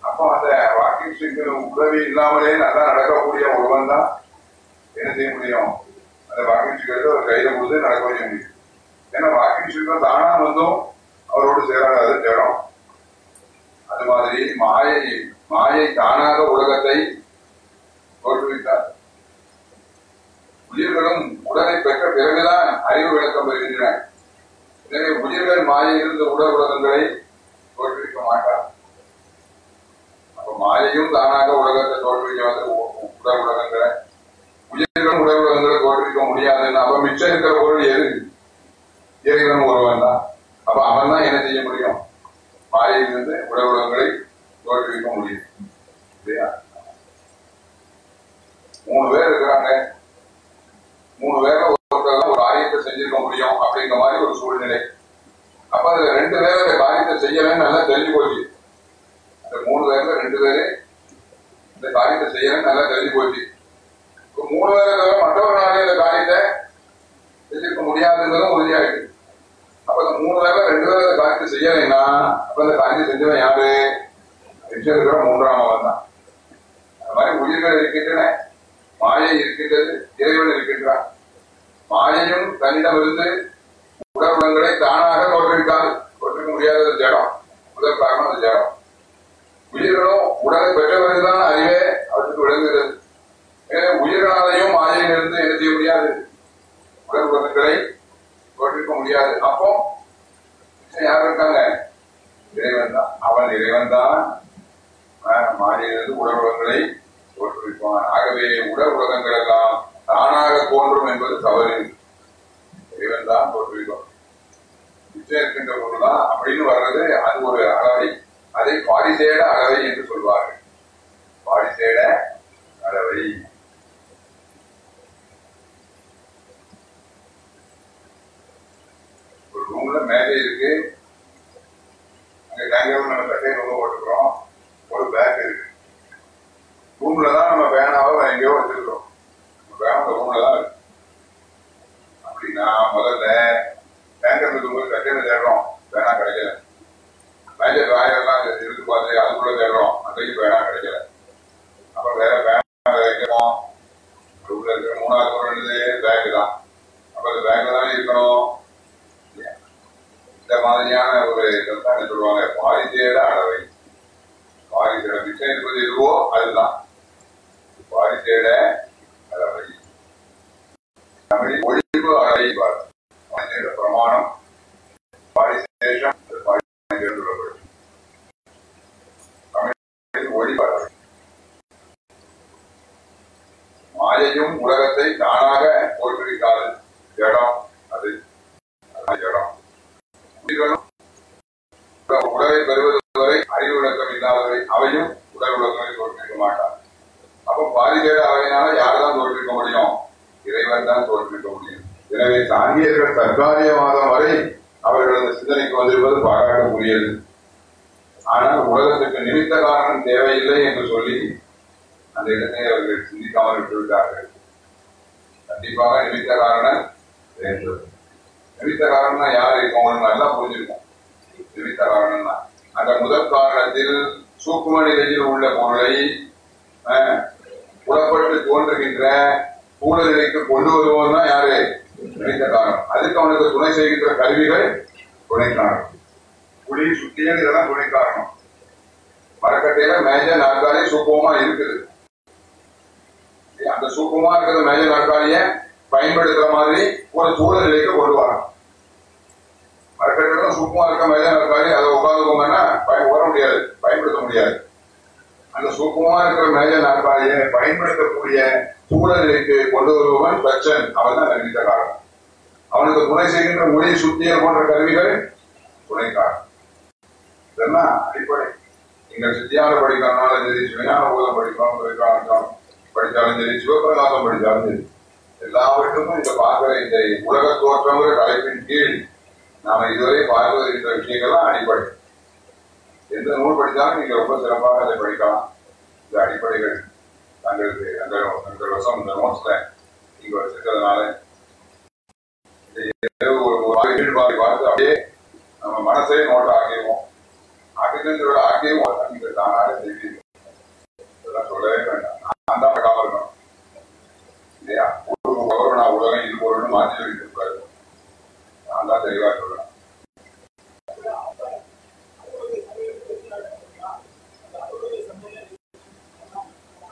Speaker 1: அப்போ அந்த வாக்கிங் ஸ்டிக் உதவி இல்லாமலே நல்லா நடக்கக்கூடிய ஒருவன் தான் என்ன செய்ய முடியும்? அந்த வாக்கிங் ஸ்டிக் எடுத்து அவர் கையில கொடுத்து நடக்க வைக்க முடியும். ஏன்னா வாக்கிங் ஸ்டிக் தானா வந்தும் அவரோடு சேராது. அது ஜடம் அது மாதிரி மாயை மாயை தானாக உலகத்தை தோற்றுவித்தார். உயிர்களும் உடலை பெற்ற பிறகுதான் அறிவு விளக்கம் பெறுகின்றன. எனவே உயிர்கள் மாயையிலிருந்து உடல் உலகங்களை தோற்றுவிக்க மாட்டார். அப்ப மாயையும் தானாக உலகத்தை தோற்றுவிக்க வந்து உடல் உலகங்களை உயிர்களும் உடல் உலகங்களை தோற்றுவிக்க முடியாதுன்னு அப்ப மிச்சம் இருக்கிற பொருள் எது? இறைவன் ஒருவன் தான். அப்ப அவன் தான் என்ன செய்ய முடியும்? மாயையிலிருந்து உடல் உலகங்களை தோற்றுவிக்க முடியும் இல்லையா மூணு பேர் இருக்கிறாங்க மூணு பேர்ல ஒருத்தர் தான் ஒரு காரியத்தை செஞ்சிருக்க முடியும் அப்படிங்கிற மாதிரி ஒரு சூழ்நிலை அப்ப அதுல ரெண்டு பேர் அந்த காரியத்தை செய்யலன்னு நல்லா தெரிஞ்சு போச்சு அந்த மூணு பேர்ல ரெண்டு பேரு இந்த காரியத்தை செய்யலன்னு நல்லா தெரிஞ்சு போச்சு இப்ப மூணு பேரை தவிர மற்றவர்களாலே இந்த காரியத்தை செஞ்சிருக்க முடியாதுங்கிறதும் உறுதியாயிட்டு அப்ப இந்த மூணு பேர்ல ரெண்டு பேர் இந்த காரியத்தை செய்யலைன்னா அப்ப இந்த காரியத்தை செஞ்சவன் யாரு மிச்சம் இருக்கிற மூன்றாம் அவன் தான். அந்த மாதிரி உயிர்கள் இருக்கின்றன. மாயை இருக்கின்றது இறைவன் இருக்கின்றான். மாயையும் தன்னிடமிருந்து உடல்களை தானாக தோற்றுவிக்காது. தோற்றுவிக்க முடியாத ஜடம். முதல் காரணம் அது ஜடம். உயிர்களும் உடலை பெற்றவர்கள்தான் அறிவே அவற்றுக்கு விளங்குகிறது. எனவே உயிர்களாலையும் மாயையிலிருந்து என்ன செய்ய முடியாது? உடல் உலகங்களை தோற்றிருக்க முடியாது. அப்போ யார் இருக்காங்க? இறைவன் தான். அவன் இறைவன் தான். மாறியது உடல் உலகங்களை தோற்றுவிப்பான். ஆகவே உடல் உலகங்கள் எல்லாம் தானாக தோன்றும் என்பது தவறு இறைவன் தான் தோற்றுவிப்பான். நிச்சயம் இருக்கின்ற பொருள்தான் அப்படின்னு வர்றது அது ஒரு அளவை அதை பாரிசேட அளவை என்று சொல்வார்கள். பாரிசேட அளவை. ஒரு ரூம்ல மேலே இருக்கு. அங்க டேங்கர் நம்ம கட்டையை ரொம்ப போட்டுக்கிறோம். ஒரு பேக் இருக்கு. ரூம்ல தான் நம்ம பேனாவை எங்கேயோ வச்சிருக்கிறோம். நம்ம பேனா ரூம்ல தான் இருக்கு. அப்படின்னா முதல்ல டேங்கர் இருக்கும்போது கட்டையில தேடுறோம். பேனா கிடைக்கல. மேஜர் ராயெல்லாம் இருக்கு. பார்த்து அதுக்குள்ள தேடுறோம். அன்றைக்கு பேனா கிடைக்கல. அப்புறம் வேற பேனா வைக்கிறோம் ரூம்ல இருக்கிற மூணாவது பொருள் பேக் தான். அப்ப அந்த பேங்க்ல தானே இருக்கணும். இந்த மாதிரியான ஒரு இதான் சொல்லுவாங்க. சொல்லுவாங்க பாரிசேட அளவை பாரிசேட மிச்சம் இருப்பது எதுவோ அதுதான். பாரிசேட அளவை தமிழில் ஒழிப்பு அளவை பாரிசேட பிரமாணம். பாரிசேஷம் பாரிசேஷம் சொல்லப்படும் தமிழில் மாயையும் உலகத்தை நான் தோற்றுவிக்காது ஜடம் அது அது ஜடம் உயிர்களும் உடலை பெறுவது வரை அறிவு விளக்கம் இல்லாதவை அவையும் உடல் விளக்கங்களை தோற்றுவிக்க மாட்டார் அப்போ பாரிசேட அவையினால யாரெல்லாம் தோற்றுவிக்க முடியும் இறைவன் தான் தோற்றுவிக்க முடியும் அந்நியர்கள் சாங்கியர்கள் தற்காலிகவாதம் வரை அவர்களது சிந்தனைக்கு வந்திருப்பது பாராட்டக்கூடியது. ஆனால் உலகத்துக்கு நிமித்த காரணம் தேவையில்லை என்று சொல்லி அந்த இடத்தை அவர்கள் சிந்திக்காமல் விட்டுவிட்டார்கள். கண்டிப்பாக நிமித்த காரணம் வேண்டும். நிமித்த காரணம்னா யாரு இப்போ நல்லா புரிஞ்சிருக்கும் நிமித்த காரணம்னா. அந்த முதல் காரணத்தில் சூக்கும நிலையில் உள்ள பொருளை அஹ், புலப்பட்டு தோன்றுகின்ற கூட நிலைக்கு கொண்டு வருவோம் தான் யாரு? நினைத்த காரணம். அதுக்கு அவனுக்கு துணை செய்கின்ற கருவிகள் துணை காரணம். குழி சுத்தியல் இதெல்லாம் துணை காரணம். மரக்கட்டையில மேஜ நாற்காலி சூப்பமா இருக்குது. அந்த சூப்பமா இருக்கிற மேஜ நாற்காலிய பயன்படுத்துற மாதிரி ஒரு சூழல் நிலைக்கு கொண்டு வரணும். மரக்கட்டையில சூப்பமா இருக்க மேஜ நாற்காலி அதை உட்காந்துக்கோங்கன்னா பயன் வர முடியாது. பயன்படுத்த முடியாது. அந்த சூப்பமா இருக்கிற மேஜ நாற்காலியை பயன்படுத்தக்கூடிய சூழல் நிலைக்கு கொண்டு வருபவன் பிரச்சன் அவன் தான் நினைத்த காரணம். அவனுக்கு துணை செய்கின்ற மொழி சுத்தியல் போன்ற கருவிகள் துணை காரணம் இதெல்லாம் அடிப்படை. நீங்கள் சித்தியான படிக்கிறனாலும் சரி சிவஞான போதம் படிக்கிறோம் பிறகாலம் படித்தாலும் சரி சிவபிரகாசம் படித்தாலும் சரி. எல்லாவற்றுக்கும் இந்த பார்க்கிற இந்த உலக தோற்றங்கிற தலைப்பின் கீழ் நாம இதுவரை பார்க்க இருக்கின்ற விஷயங்கள்லாம் அடிப்படை. எந்த நூல் படித்தாலும் நீங்க ரொம்ப சிறப்பாக அதை படிக்கலாம். இந்த அடிப்படைகள். தங்களுக்கு அந்த தங்கள் வசம் இந்த நோட்ஸ்ல நீங்க வச்சிருக்கிறதுனால ஏதோ ஒரு ஒரு பார்த்து அப்படியே நம்ம மனசே நோட் ஆக்கிடுவோம் ஆக்கினோட ஆக்கியும் நீங்கள் தானாக செய்வீங்க இதெல்லாம் சொல்லவே வேண்டாம் நான் தான் பட்டாம இல்லையா ஒரு பொருள் உலகம் இது பொருள்னு மாற்றி சொல்லிட்டு நான் தான் சொல்றேன்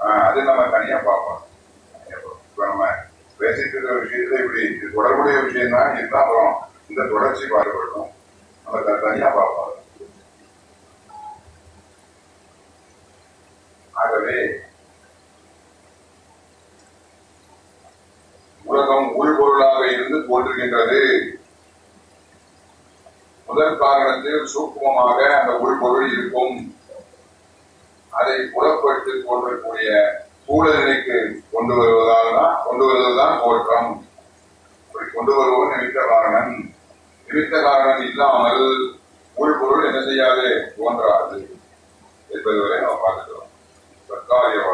Speaker 1: ஆஹ் அது நம்ம தனியா பார்ப்போம் தனியா பார்ப்போம். இப்ப நம்ம பேசிட்டு இருக்கிற விஷயத்துல இப்படி தொடர்புடைய விஷயம் தான் இருந்தா அப்புறம் இந்த தொடர்ச்சி பார்க்கப்படும் நம்ம தனியா பார்ப்பாரு ஆகவே உலகம் உள்பொருளாக இருந்து தோன்றுகின்றது. முதல் காரணத்தில் சூக்குமமாக அந்த உள்பொருள் இருக்கும். அதை புலப்பட்டு தோன்றக்கூடிய சூழநிலைக்கு கொண்டு வருவதால் தான் கொண்டு வருவதுதான் தோற்றம். அப்படி கொண்டு வருவோம் நிமித்த காரணம். நிமித்த காரணம் இல்லாமல் உள்பொருள் என்ன செய்யாது? தோன்றாது. என்பது வரை நாம் பார்க்கிறோம் தற்காலிக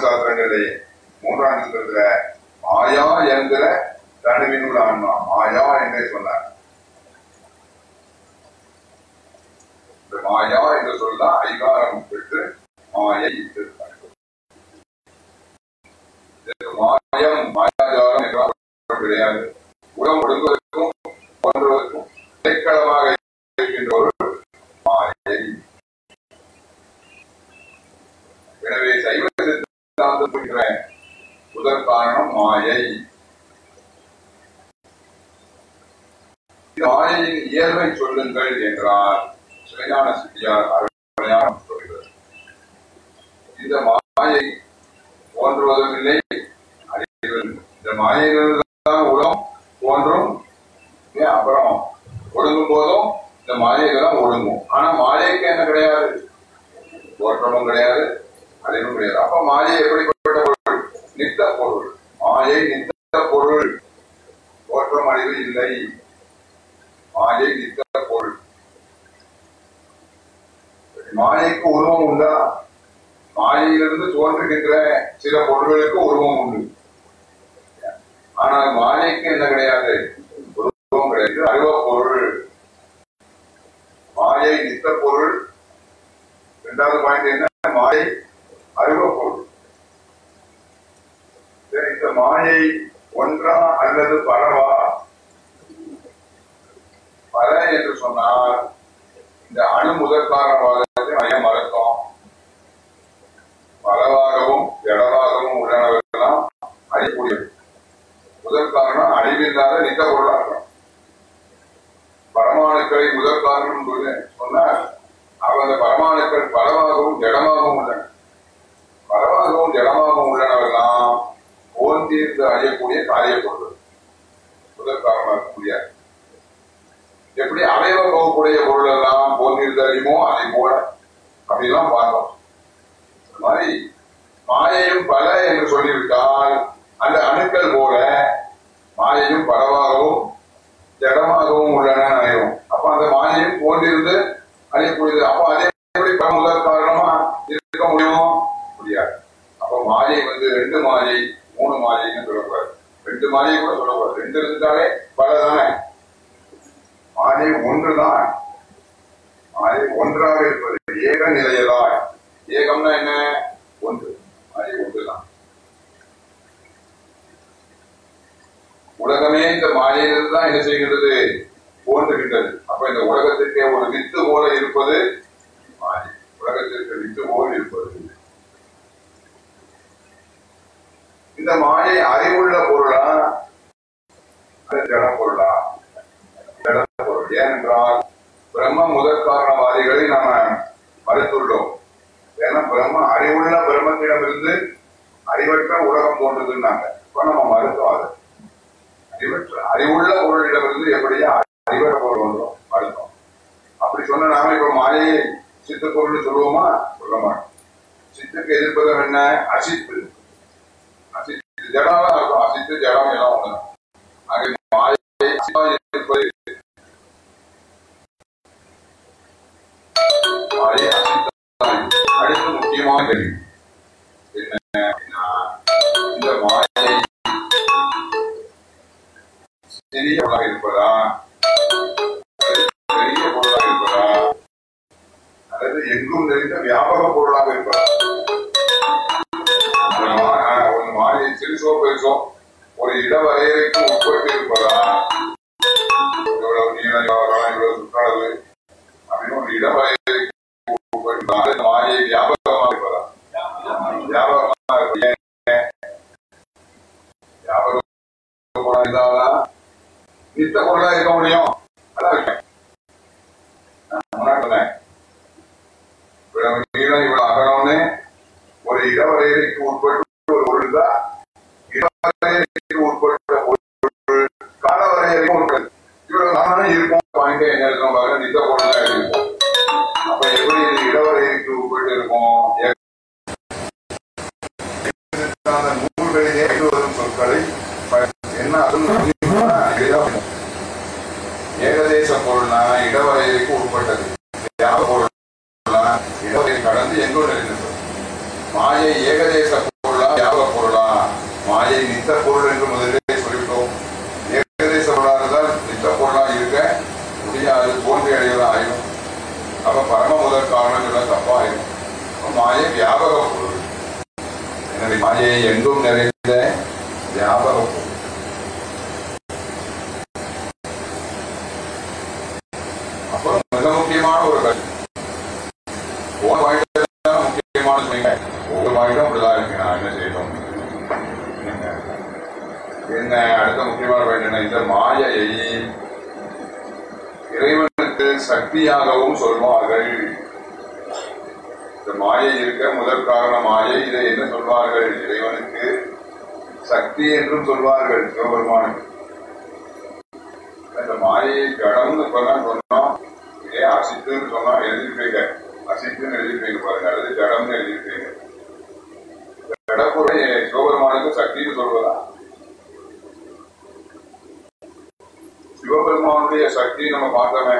Speaker 1: ஞான சாஸ்திரங்களிலே மூன்றாம் இருக்கிற மாயா என்கிற தனிவினுள் ஆன்மா மாயா என்றே சொன்னார். மாயா என்று சொல்ல அதிகாரம் பெற்று மாயை மாயம் மாயாஜாலம் என்றால் கிடையாது. உடம்பு ஒடுங்குவதற்கும் ஒன்றுவதற்கும் இடைக்களமாக இருக்கின்ற ஒரு மாயை. எனவே சைவ முதற் காரணம் மாயை. மாயையின் இயல்பை சொல்லுங்கள் என்றார் சிலையான சிட்டியார் அருமையான சொல்கிறது இந்த மாயை போன்றுவதும் இல்லை இந்த மாயைகள் உலகம் போன்றும் அப்புறம் ஒழுங்கும் போதும் இந்த மாயைகள் தான் ஒடுங்கும் ஆனா மாயைக்கு என்ன கிடையாது? தோற்றமும் கிடையாது. அடைய முடியாது அப்ப மாயை எப்படிப்பட்ட பொருள்? நித்த பொருள். மாயை நித்த பொருள். தோற்றம் அழிவு இல்லை. மாயை நித்த பொருள். மாயைக்கு உருவம் உண்டா? மாயையிலிருந்து தோன்றுகின்ற சில பொருள்களுக்கு உருவம் உண்டு. ஆனால் மாயைக்கு என்ன கிடையாது? உருவம் கிடையாது. அருவ பொருள். மாயை நித்த பொருள். இரண்டாவது பாயிண்ட் என்ன? மாயை அறிவப்போது இந்த மாயை ஒன்றா அல்லது பரவா பல என்று சொன்னால் இந்த அணு முதல் காரணமாக மையம் மறக்கும். பலவாகவும் இடவாகவும் உள்ளனவர்களெல்லாம் அழிக்கூடியது முதல் காரணம் அழிவில்லாத நித்த பொருளாகும் பரமாணுக்களை முதல் காரணம் சொன்னால் அவரது பரமாணுக்கள் பலவாகவும் இடமாகவும் உள்ளன பரவாகவும் ஜடமாகவும் உள்ளனவெல்லாம் ஓந்திருந்து அழியக்கூடிய காரிய பொருள் முதல் எப்படி அலைவ போகக்கூடிய பொருள் எல்லாம் போந்திருந்து அழியுமோ அதை போல அப்படிலாம் பார்ப்போம். மாதிரி மாயையும் பல என்று சொல்லிவிட்டால் அந்த அணுக்கள் போல மாயையும் பரவாகவும் ஜடமாகவும் உள்ளன அணையும் அப்ப அந்த மாயையும் போன்றிருந்து அழியக்கூடியது. அப்ப அதே எப்படி பல முதல் காரணமா இருக்க முடியும்? ரெண்டு மாலை மூணு மாலைன்னு சொல்லக்கூடாது. ரெண்டு மாலையை கூட சொல்லக்கூடாது. ரெண்டு இருந்தாலே பல தானே ஒன்றுதான். மாலை ஒன்றாக இருப்பது ஏக நிலையதாய். ஏகம்னா என்ன? ஒன்று. மாயை ஒன்றுதான். உலகமே இந்த மாலையிலிருந்து தான் என்ன செய்கிறது தோன்றுகின்றது அப்ப இந்த உலகத்திற்கே ஒரு வித்து போல இருப்பது மாலை உலகத்திற்கு வித்து போல் இருப்பது இந்த மாயை அறிவுள்ள பொருளா? அது ஜட பொருளா? ஜட பொருள். ஏனென்றால் பிரம்ம முதற் காரணவாதிகளை நாம மறுத்துள்ளோம். ஏன்னா பிரம்ம அறிவுள்ள பிரம்மத்திடமிருந்து அறிவற்ற உலகம் தோன்றுதுன்னாங்க. இப்ப நம்ம மறுத்தோம் அது. அறிவற்ற அறிவுள்ள பொருளிடமிருந்து எப்படியா அறிவற்ற பொருள் வந்தோம் மறுத்தோம். அப்படி சொன்ன நாம இப்ப மாயை சித்து பொருள் சொல்லுவோமா? சொல்ல மாட்டோம். சித்துக்கு எதிர்ப்பதம் என்ன? அசித்து. அசித்து ஜடம் இருக்கும் அசித்து ஜடம் எல்லாம் ஒண்ணுதான் மாயை இருப்பது அடுத்து முக்கியமான கேள்வி என்ன இந்த மாயை சிறிய பொருளாக இருப்பதா பெரிய பொருளாக இருப்பதா அல்லது எங்கும் நிறைந்த வியாபக பொருளாக இருப்பதா. சிறுசோ பெருசோ ஒரு இட வரையறைக்கு உட்பட்டு இருப்பதா இவ்வளவு நீளம் இவ்வளவு சுற்றளவு அப்படின்னு ஒரு இட வரையறைக்கு உட்பட்டு இருப்பதா? மாயை இருப்பதா வியாபகமா இருப்பது இருந்தால்தான் நித்த பொருளா இருக்க முடியும் அதான் முன்னாடி சொன்னேன். இவ்வளவு நீளம் இவ்வளவு அகலம்னு ஒரு இடவரையறைக்கு உட்பட்டு ஒரு பொருள் தான் இடவரையறைக்கு உட்பட்ட பொருள் கால வரையறைக்கும் உட்பட்டு இவ்வளவு நானும் இருக்கும் பாயிண்ட் என்ன இருக்கும் பாருங்க நித்த பொருள் தான் இருக்கும் அப்ப எப்படி இது இடவரையறைக்கு உட்பட்டு இருக்கும் அந்த நூல்களிலே வரும் சொற்களை ப- என்ன அதுவும் எளிதா ஏகதேச பொருள்னா இடவரையறைக்கு உட்பட்டது வியாப பொருள்னா இடவரை கடந்து எங்கோ நிறைந்தது மாயை ஏகதேச பொருளா வியாபக பொருளா மாயை நித்த பொருள் என்று முதலிலே சொல்லிவிட்டோம் ஏகதேச பொருளா இருந்தால் நித்த பொருளா இருக்க முடியாது தோன்றி அடையலாம் ஆயிடும் அப்ப பரம முதல் காரணம் சொல்ல தப்பா ஆயிடும் அப்ப மாயை வியாபக பொருள் எனவே மாயை எங்கும் நிறைந்த வியாபக பொருள் அப்புறம் மிக முக்கியமான ஒரு கருத்து போன வாய்ப்பு முக்கியமான சொன்னீங்க ஒவ்வொரு வாய்ப்பும் அப்படிதான் இருக்கு நான் என்ன செய்யணும் என்ன? என்ன அடுத்த முக்கியமான பாயிண்ட் என்ன இந்த மாயையை இறைவனுக்கு சக்தியாகவும் சொல்வார்கள் இந்த மாயை இருக்க முதல் காரண மாயை இதை என்ன சொல்வார்கள் இறைவனுக்கு சக்தி என்றும் சொல்வார்கள் சிவபெருமானுக்கு இந்த மாயை கடம்னு இப்பதான் சொன்னோம் இதே அசித்துன்னு சொன்னா எழுதிருப்பீங்க அசித்துன்னு எழுதிருப்பீங்க பாருங்க அல்லது ஜடம்னு எழுதிருப்பீங்க ஜடப்பொருளை சிவபெருமானுக்கு சக்தின்னு சொல்வதா சிவபெருமானுடைய சக்தியை நம்ம பார்த்தோமே.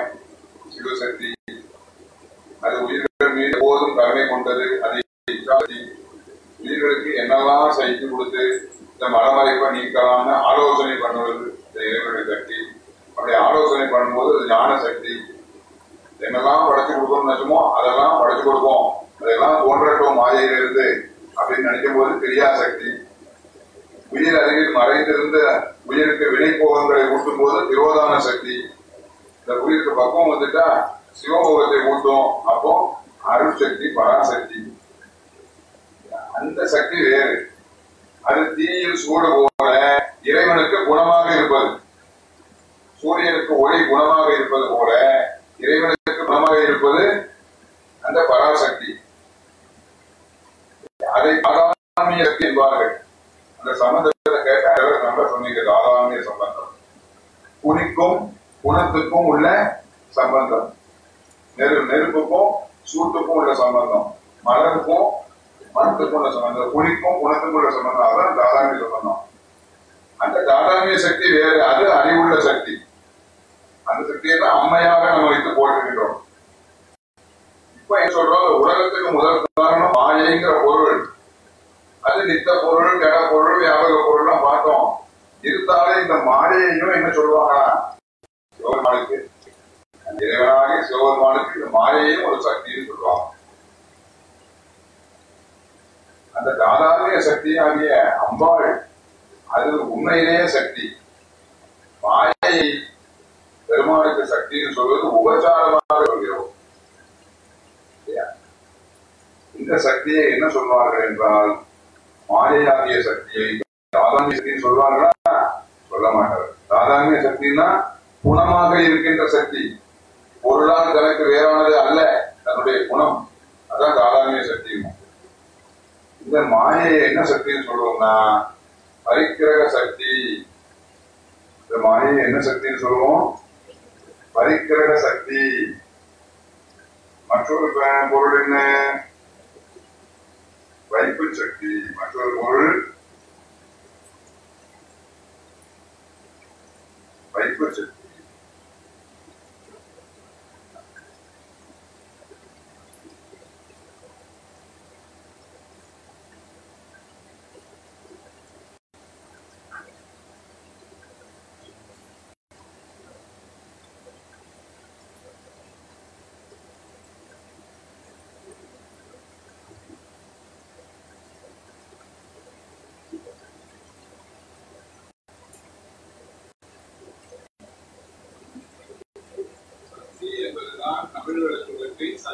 Speaker 1: Carrera de su defensa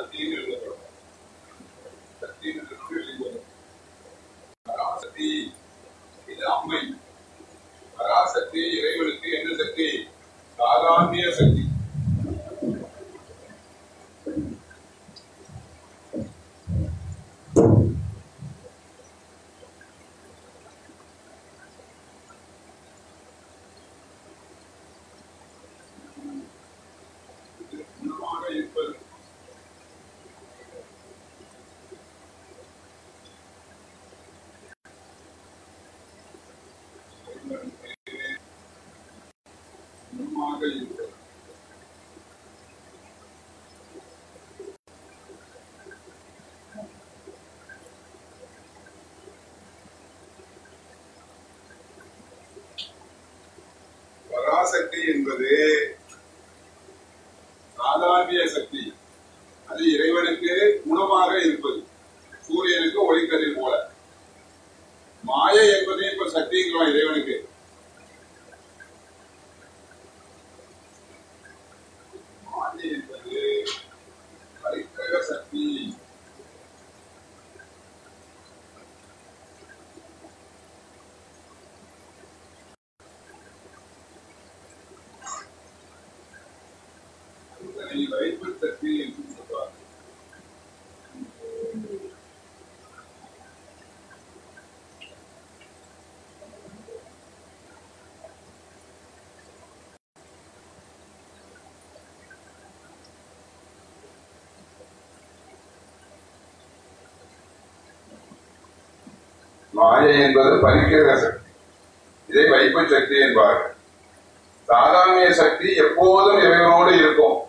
Speaker 1: சக்தி
Speaker 2: என்பது சாதாரண சக்தி. மாயை என்பது பறிக்கிற சக்தி.
Speaker 1: இதை வைப்பு சக்தி என்பார்கள். தாதாமிய சக்தி எப்போதும் இறைவனோடு இருக்கும்.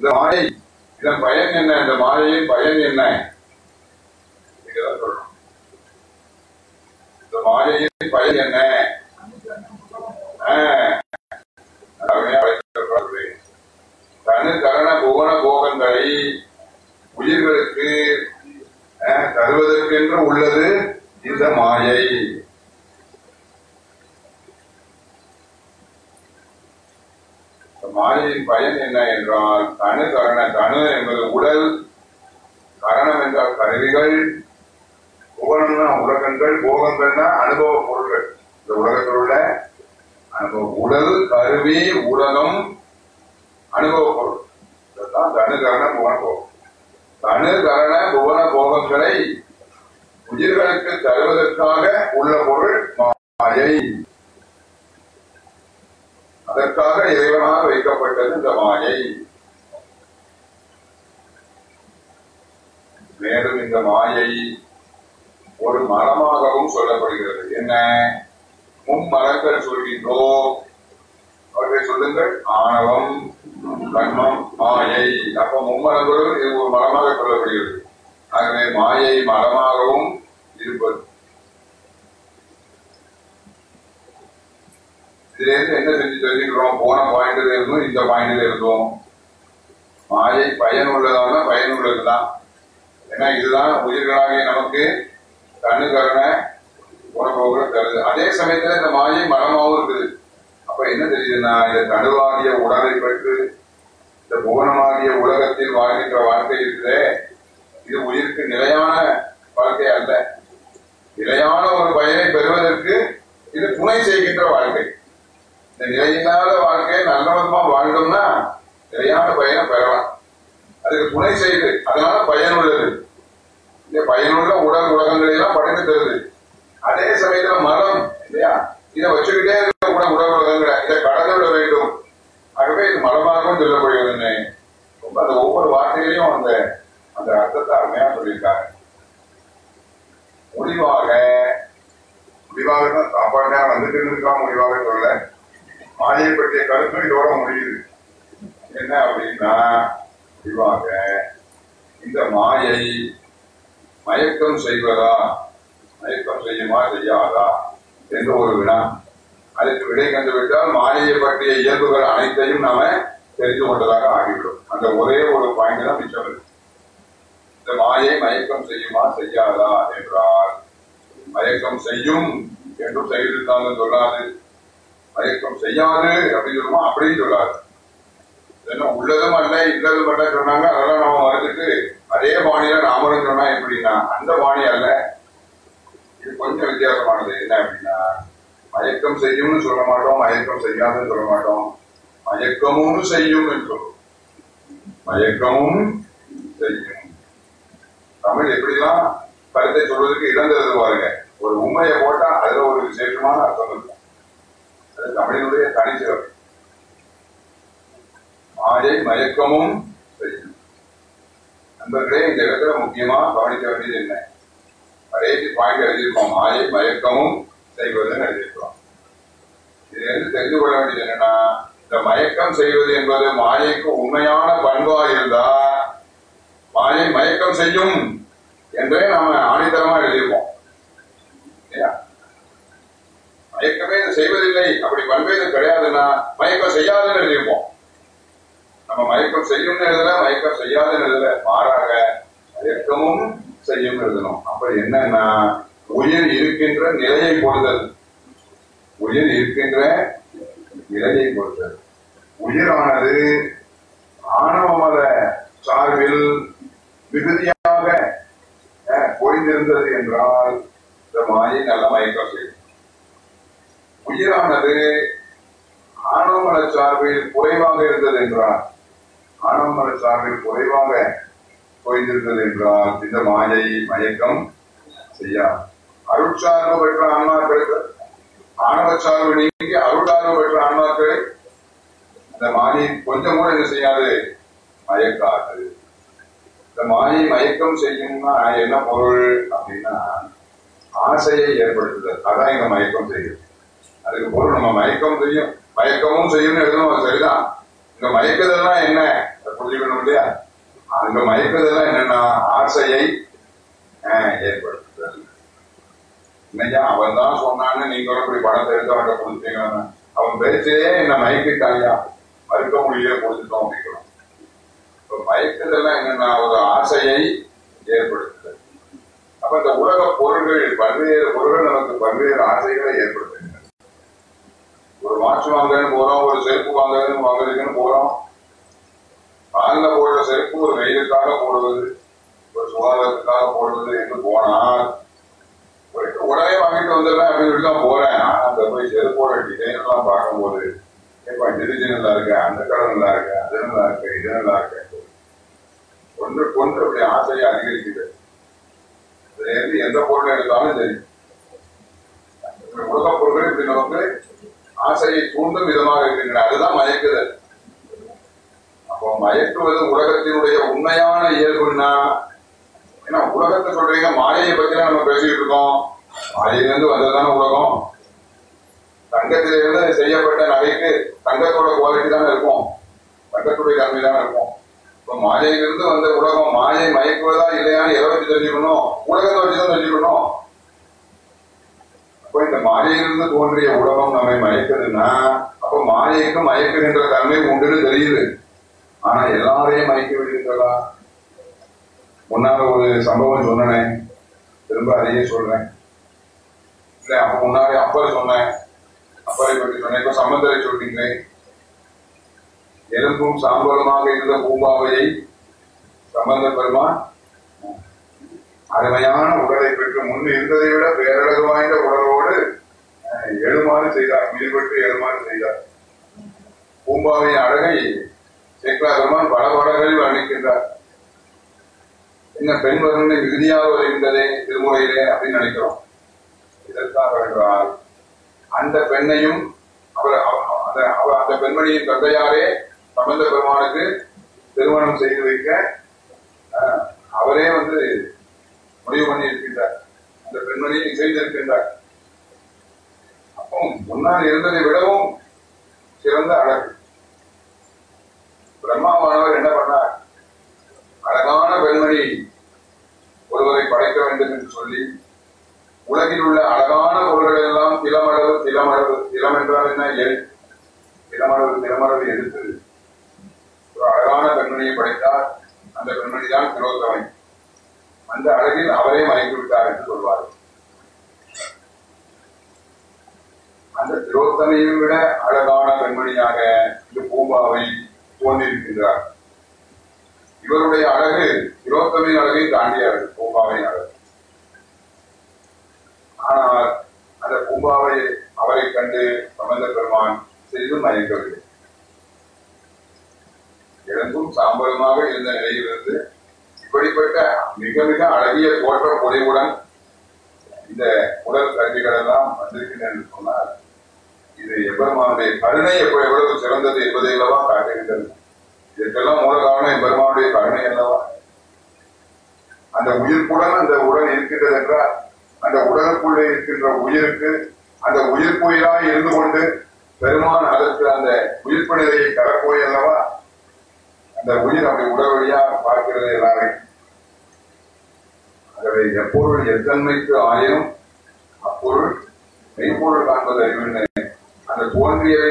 Speaker 1: இந்த மாயை இதன் பயன் என்ன? இந்த மாயையின் பயன் என்ன? சொல்றோம். இந்த மாயையின் பயன் என்ன? மயக்கம் செய்யாது அப்படின்னு சொல்லாது ஏன்னா உள்ளதும் அல்ல இல்லதும் அல்ல சொன்னாங்க. அதெல்லாம் நம்ம மறந்துட்டு அதே பாணியில ராமரும் சொன்னா எப்படின்னா அந்த பாணி அல்ல. இது கொஞ்சம் வித்தியாசமானது. என்ன அப்படின்னா மயக்கம் செய்யும்னு சொல்ல மாட்டோம் மயக்கம் செய்யாதுன்னு சொல்ல மாட்டோம். மயக்கமும் செய்யும் என்று சொல்லுவோம் மயக்கமும் செய்யும். தமிழ் எப்படிலாம் கருத்தை சொல்வதற்கு இழந்தது பாருங்க. ஒரு உண்மையை போட்டா அதுல ஒரு விசேஷமான அர்த்தம் இருக்கும். தமிழினுடைய தனிச்சிறப்பு மாயை மயக்கமும் நண்பர்களே இந்த இடத்துல முக்கியமா கவனிக்க வேண்டியது என்ன? கடைசி பாயிண்ட் எழுதியிருக்கோம். மாயை மயக்கமும் செய்வதுன்னு எழுதியிருக்கோம் இதுல இருந்து தெரிந்து கொள்ள வேண்டியது என்னன்னா இந்த மயக்கம் செய்வது என்பது மாயைக்கு உண்மையான பண்பா இருந்தா மாயை மயக்கம் செய்யும் என்றே நாம ஆணித்தரமா எழுதியிருப்போம். இல்லையா? ஏற்கனவே இதை செய்வதில்லை. அப்படி பண்பே கிடையாதுன்னா மயக்கம் செய்யாதுன்னு எழுதியிருப்போம். நம்ம மயக்கம் செய்யும்னு எழுதல மயக்கம் செய்யாதுன்னு எழுதல. மாறாக மயக்கமும் செய்யும் எழுதணும். அப்ப என்னன்னா உயிர் இருக்கின்ற நிலையை கொடுதல் உயிர் இருக்கின்ற நிலையை கொடுத்தல் உயிரானது ஆணவ மத சார்பில் மிகுதியாக அஹ், பொய்ந்திருந்தது என்றால் இந்த மாயை நல்ல மயக்கம் செய்யும். உயிரானது ஆணவமல சார்பில் குறைவாக இருந்தது என்றால் ஆணவமல சார்பில் குறைவாக பொய்ந்திருந்தது என்றால் இந்த மாயை மயக்கம் செய்யாது. அருட்சார்பு பெற்ற ஆன்மாக்களுக்கு ஆணவ சார்பு நீங்கி அருள்சார்பு பெற்ற ஆன்மாக்களை இந்த மாயை கொஞ்சம் கூட என்ன செய்யாது. மயக்காது. இந்த மாயை மயக்கம் செய்யும்னா என்ன பொருள் அப்படின்னா ஆசையை ஏற்படுத்துதல். அதான் இந்த மயக்கம் செய்யும் அதுக்கு பொருள் நம்ம மயக்கம் செய்யும். மயக்கமும் செய்யணும்னு எழுதணும் சரிதான் இந்த மயக்குதெல்லாம் என்ன? புரிஞ்சுக்கணும் இல்லையா? அந்த மயக்கதெல்லாம் என்னன்னா ஆசையை ஏற்படுத்துதல். இன்னைக்கு அவன் தான் சொன்னான்னு நீங்க இப்படி படத்தை எடுத்து அவன் கொடுத்தீங்கன்னா அவன் பேச்சையே என்ன மயக்கிட்டாயா? மறுக்க முடியல கொடுத்துட்டோம் அப்படிங்கிறோம். இப்ப மயக்குதெல்லாம் என்னன்னா ஒரு ஆசையை ஏற்படுத்துதல். அப்ப இந்த உலக பொருள்கள் பல்வேறு பொருள்கள் நமக்கு பல்வேறு ஆசைகளை ஏற்படுத்துது. ஒரு வாட்ச் வாங்கன்னு போறோம் ஒரு செருப்பு வாங்கன்னு வாங்குறதுக்குன்னு போறோம். காலில் போடுற செருப்பு ஒரு வெயிலுக்காக போடுவது ஒரு சுகாதாரத்துக்காக போடுவது என்று போனால் உடனே வாங்கிட்டு வந்துடுறேன் அப்படின்னு தான் போறேன். ஆனா அந்த போய் செருப்போட டிசைன் எல்லாம் பார்க்கும்போது ஏப்பா இந்த டிசைன் நல்லா இருக்கு அந்த கடை நல்லா இருக்கு அது நல்லா இருக்கு இது நல்லா இருக்கு ஒன்று கொண்டு அப்படி ஆசையை அதிகரிக்குது. எந்த பொருள் எடுத்தாலும் சரி. உலக பொருட்கள் இப்படி நமக்கு ஆசையை தூண்டும் விதமாக இருக்கின்றன. அதுதான் மயக்குதல். அப்போ மயக்குவது உலகத்தினுடைய உண்மையான இயல்புன்னா ஏன்னா உலகத்தை சொல்றீங்க மாயையை பத்தி நம்ம பேசிட்டு இருக்கோம். மாயையிலிருந்து வந்ததுதானே உலகம். தங்கத்திலிருந்து செய்யப்பட்ட நகைக்கு தங்கத்தோட குவாலிட்டி தானே இருக்கும். தங்கத்துடைய தன்மை தானே இருக்கும். இப்ப மாயையிலிருந்து வந்த உலகம் மாயை மயக்குவதா இல்லையான்னு எதை வச்சு தெரிஞ்சுக்கணும்? உலகத்தை வச்சு தான் தெரிஞ்சுக்கணும். அப்ப இந்த மாயையிலிருந்து தோன்றிய உலகம் நம்மை மயக்குதுன்னா அப்ப மாயைக்கு மயக்குகின்ற தன்மை உண்டுன்னு தெரியுது. ஆனா எல்லாரையும் மயக்க விடுகின்றதா? முன்னால ஒரு சம்பவம் சொன்னேன் திரும்ப அதையே சொல்றேன். இல்ல அப்ப முன்னாடி அப்பரை சொன்னேன். அப்பரை பற்றி சொன்னேன். இப்ப சம்பந்தரை சொல்றீங்களே எலும்பும் சாம்பலுமாக இருந்த பூம்பாவையை சம்பந்த பெருமான் அருமையான உடலை பெற்று முன் இருந்ததை விட பேரழகு வாய்ந்த உடலோடு அஹ், எழுமாறு செய்தார் ஈடுபட்டு எழுமாறு செய்தார். பூம்பாவின் அழகை சேக்லா பெருமான் பல பாடல்களில் வர்ணிக்கின்றார். என்ன பெண் வர்ணனை மிகுதியாக வருகின்றதே திருமுறையிலே அப்படின்னு நினைக்கிறோம். இதற்காக என்றால் அந்த பெண்ணையும் அவர் அந்த அந்த பெண்மணியின் தந்தையாரே சம்பந்த பெருமானுக்கு திருமணம் செய்து வைக்க அஹ், அவரே வந்து முடிவு பண்ணி இருக்கின்றார். அந்த பெண்மணியை செய்திருக்கின்றார் அப்போ முன்னால் இருந்ததை விடவும் சிறந்த அழகு. பிரம்மாவானவர் என்ன பண்ணார்? அழகான பெண்மணி ஒருவரை படைக்க வேண்டும் என்று சொல்லி உலகில் உள்ள அழகான பொருள்கள் எல்லாம் திலமளவு திலமளவு திலம் என்றால் என்ன? எல் திலமளவு திலமளவு எடுத்து ஒரு அழகான பெண்மணியை படைத்தார். அந்த பெண்மணி தான் திரோத்தமை அந்த அழகில் அவரே மயங்கி விட்டார் என்று சொல்வார் அந்த திரோத்தமையை விட அழகான பெண்மணியாக இந்த பூம்பாவை தோன்றியிருக்கின்றார். இவருடைய அழகு திரோத்தமையின் அழகை தாண்டியார்கள் அழகு பூம்பாவின் அழகு. ஆனால் அந்த பூம்பாவை அவரை கண்டு சமந்த பெருமான் சிறிதும் மயங்கவில்லை. எழுந்தும் சாம்பலமாக இருந்த நிலையிலிருந்து இப்படிப்பட்ட மிக மிக அழகிய தோற்ற பொலிவுடன் இந்த உடல் கருவிகள் எல்லாம் வந்திருக்கின்றன என்று சொன்னால் இது எம்பெருமானுடைய கருணை எவ்வளவு சிறந்தது என்பதை அல்லவா காட்டுகின்றது. இதற்கெல்லாம் மூல காரணம் எம்பெருமானுடைய கருணை அல்லவா? அந்த உயிர்ப்புடன் அந்த உடல் இருக்கின்றது என்றால் அந்த உடலுக்குள்ளே இருக்கின்ற உயிருக்கு அந்த உயிர்ப்புயிராய் இருந்து கொண்டு பெருமான் அதற்கு அந்த உயிர்ப்பு நிலையை தரப்போய் அல்லவா அந்த உயிர் அப்படி உடல் வழியாக பார்க்கிறது எல்லாரையும் ஆகவே எப்பொருள் எத்தன்மைக்கு ஆயினும் அப்பொருள் மெய்ப்பொருள் காண்பது அறிவினை அந்த தோன்றியவை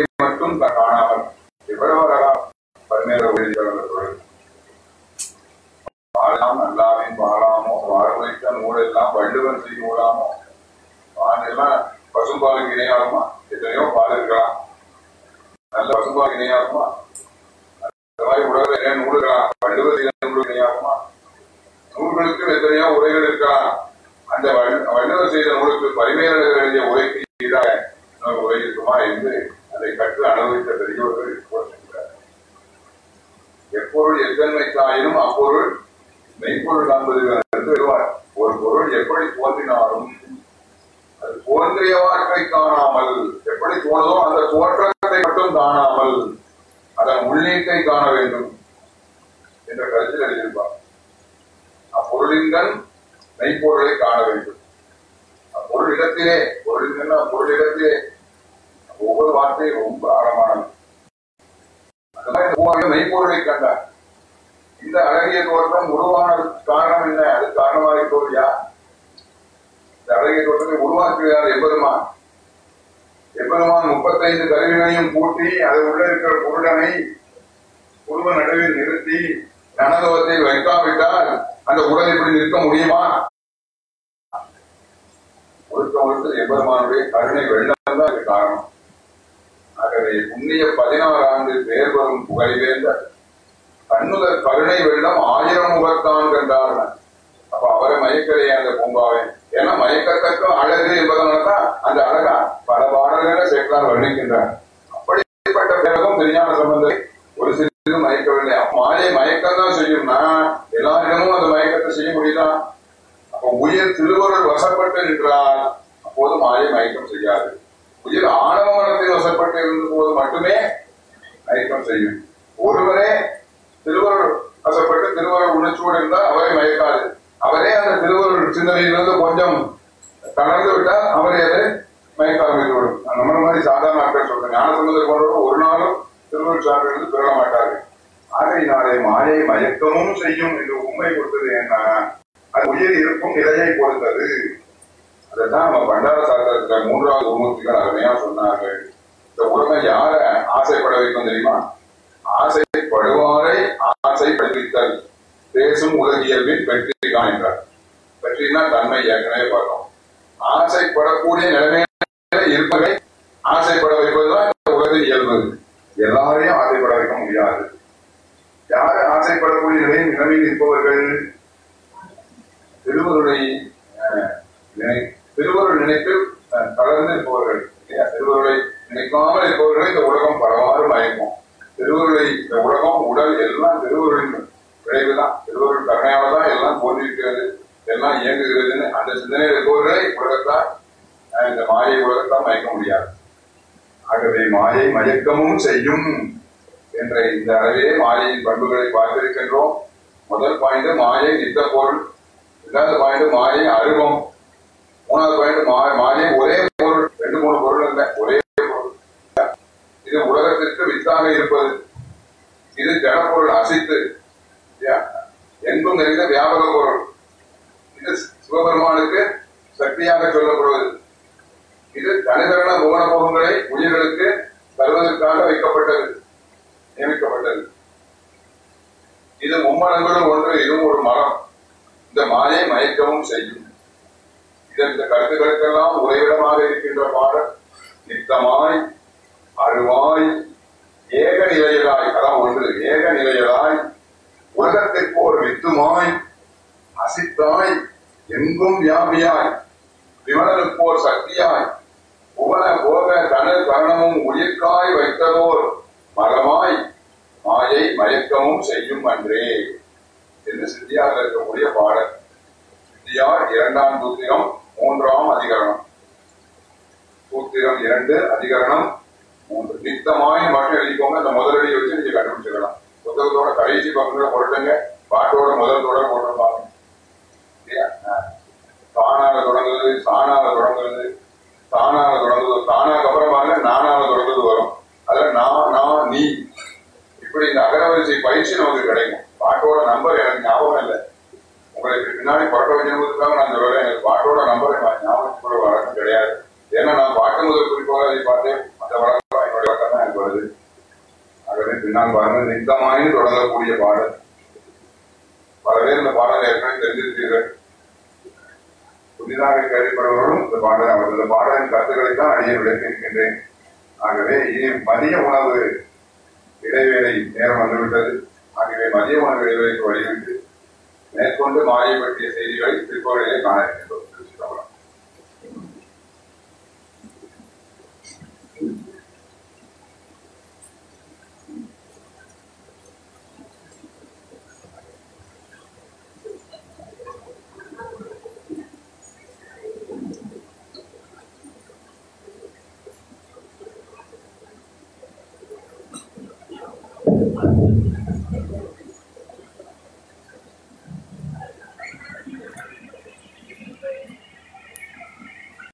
Speaker 1: இருப்பவர்கள் இல்லையா? திருவருளை நினைக்காமல் இருப்பவர்களை இந்த உலகம் பரவாறு மயக்கும் திருவருளை இந்த உலகம் உடல் எல்லாம் திருவருளின் விளைவு தான் திருவருள் கருணையால தான் எல்லாம் தோன்றியிருக்கிறது எல்லாம் இயங்குகிறதுன்னு அந்த சிந்தனையில் இருப்பவர்களை உலகத்தால் இந்த மாயை உலகத்தால் மயக்க முடியாது. ஆகவே மாயை மயக்கமும் செய்யும் என்ற இந்த அளவே மாயையின் பண்புகளை பார்த்திருக்கின்றோம். முதல் பாயிண்ட் மாயை நித்த பொருள் இரண்டாவது பாயிண்ட் மாயை அருவம் மூணாவது பாயிண்ட் மாயை ஒரே மூணு பொருள் அல்ல ஒரே பொருள். இது உலகத்திற்கு வித்தாக இருப்பது. இது ஜடப்பொருள் அசைத்து என்பும் எங்கும் நிறைந்த வியாபக பொருள். இது சிவபெருமானுக்கு சக்தியாக சொல்லப்படுவது. இது தனிதரண புவன போகங்களை உயிர்களுக்கு தருவதற்காக வைக்கப்பட்டது நியமிக்கப்பட்டது. இது மும்மலங்களும் ஒன்று இதுவும் ஒரு மரம். இந்த மாயை மயக்கவும் செய்யும். இதன் இந்த கருத்துக்களுக்கெல்லாம் உறைவிடமாக இருக்கின்ற பாடல். நித்தமாய் அருவாய் ஏக நிலையலாய் அதான் ஒன்று ஏக நிலையலாய் உலகத்திற்கு ஒரு வித்துமாய் அசித்தாய் எங்கும் வியாபியாய் விமலனுக்கோர் சக்தியாய் புவன போக தனல் கரணமும் உயிர்காய் வைத்ததோர் மகமாய் மாயை மயக்கமும் செய்யும் அன்றே. என்று சித்தியாக இருக்கக்கூடிய பாடல்? சித்தியார் இரண்டாம் சூத்திரம். மூன்றாம் அதிகரணம். சூத்திரம் இரண்டு அதிகரணம் மூன்று. நித்தமாய் மட்டும் எழுதிக்கோங்க. அந்த முதலடியை வச்சு நீங்க கண்டுபிடிச்சுக்கலாம். புத்தகத்தோட கடைசி பக்கங்களை போட்டுங்க பாட்டோட முதல் தொடர் போட்டிருப்பாங்க இல்லையா ஆ. தானால தொடங்குது சாணால தொடங்குது தானால தொடங்குது தானாக்கு அப்புறம் பாருங்க நானால தொடங்குது வரும். அதுல நான் நான் நீ. இப்படி இந்த அகரவரிசை பயிற்சி நமக்கு கிடைக்கும். பாட்டோட நம்பர் எனக்கு ஞாபகம் இல்லை. உங்களுக்கு பின்னாடி பாட்டோ ஞாபகத்துக்காக நான் சொல்றேன் எனக்கு பாட்டோட நம்பரை ஞாபகம் கூட வழக்கம் கிடையாது. ஏன்னா நான் பாட்டு முதல் குறிப்பாக அதை பார்த்தேன் அந்த வழக்கம் என்னுடைய வழக்கம் தான் எனக்கு வருது. ஆகவே பின்னால் பாருங்க நித்தமாயும் தொடங்கக்கூடிய பாடல். பல பேர் இந்த பாடலை ஏற்கனவே தெரிஞ்சிருக்கீர்கள் புதிதாக கேள்விப்படுபவர்களும் இந்த பாடல் அவர் இந்த பாடலின் கருத்துக்களை தான் அடியே விளக்கியிருக்கின்றேன் ஆகவே இனி மதிய உணவு இடைவேளை நேரம் வந்துவிட்டது. ஆகவே மதிய உணவு இடைவேளைக்கு வழிவிட்டு மேற்கொண்டு மாயை பற்றிய செய்திகளை திருக்கோவிலே காண இருக்கின்றோம்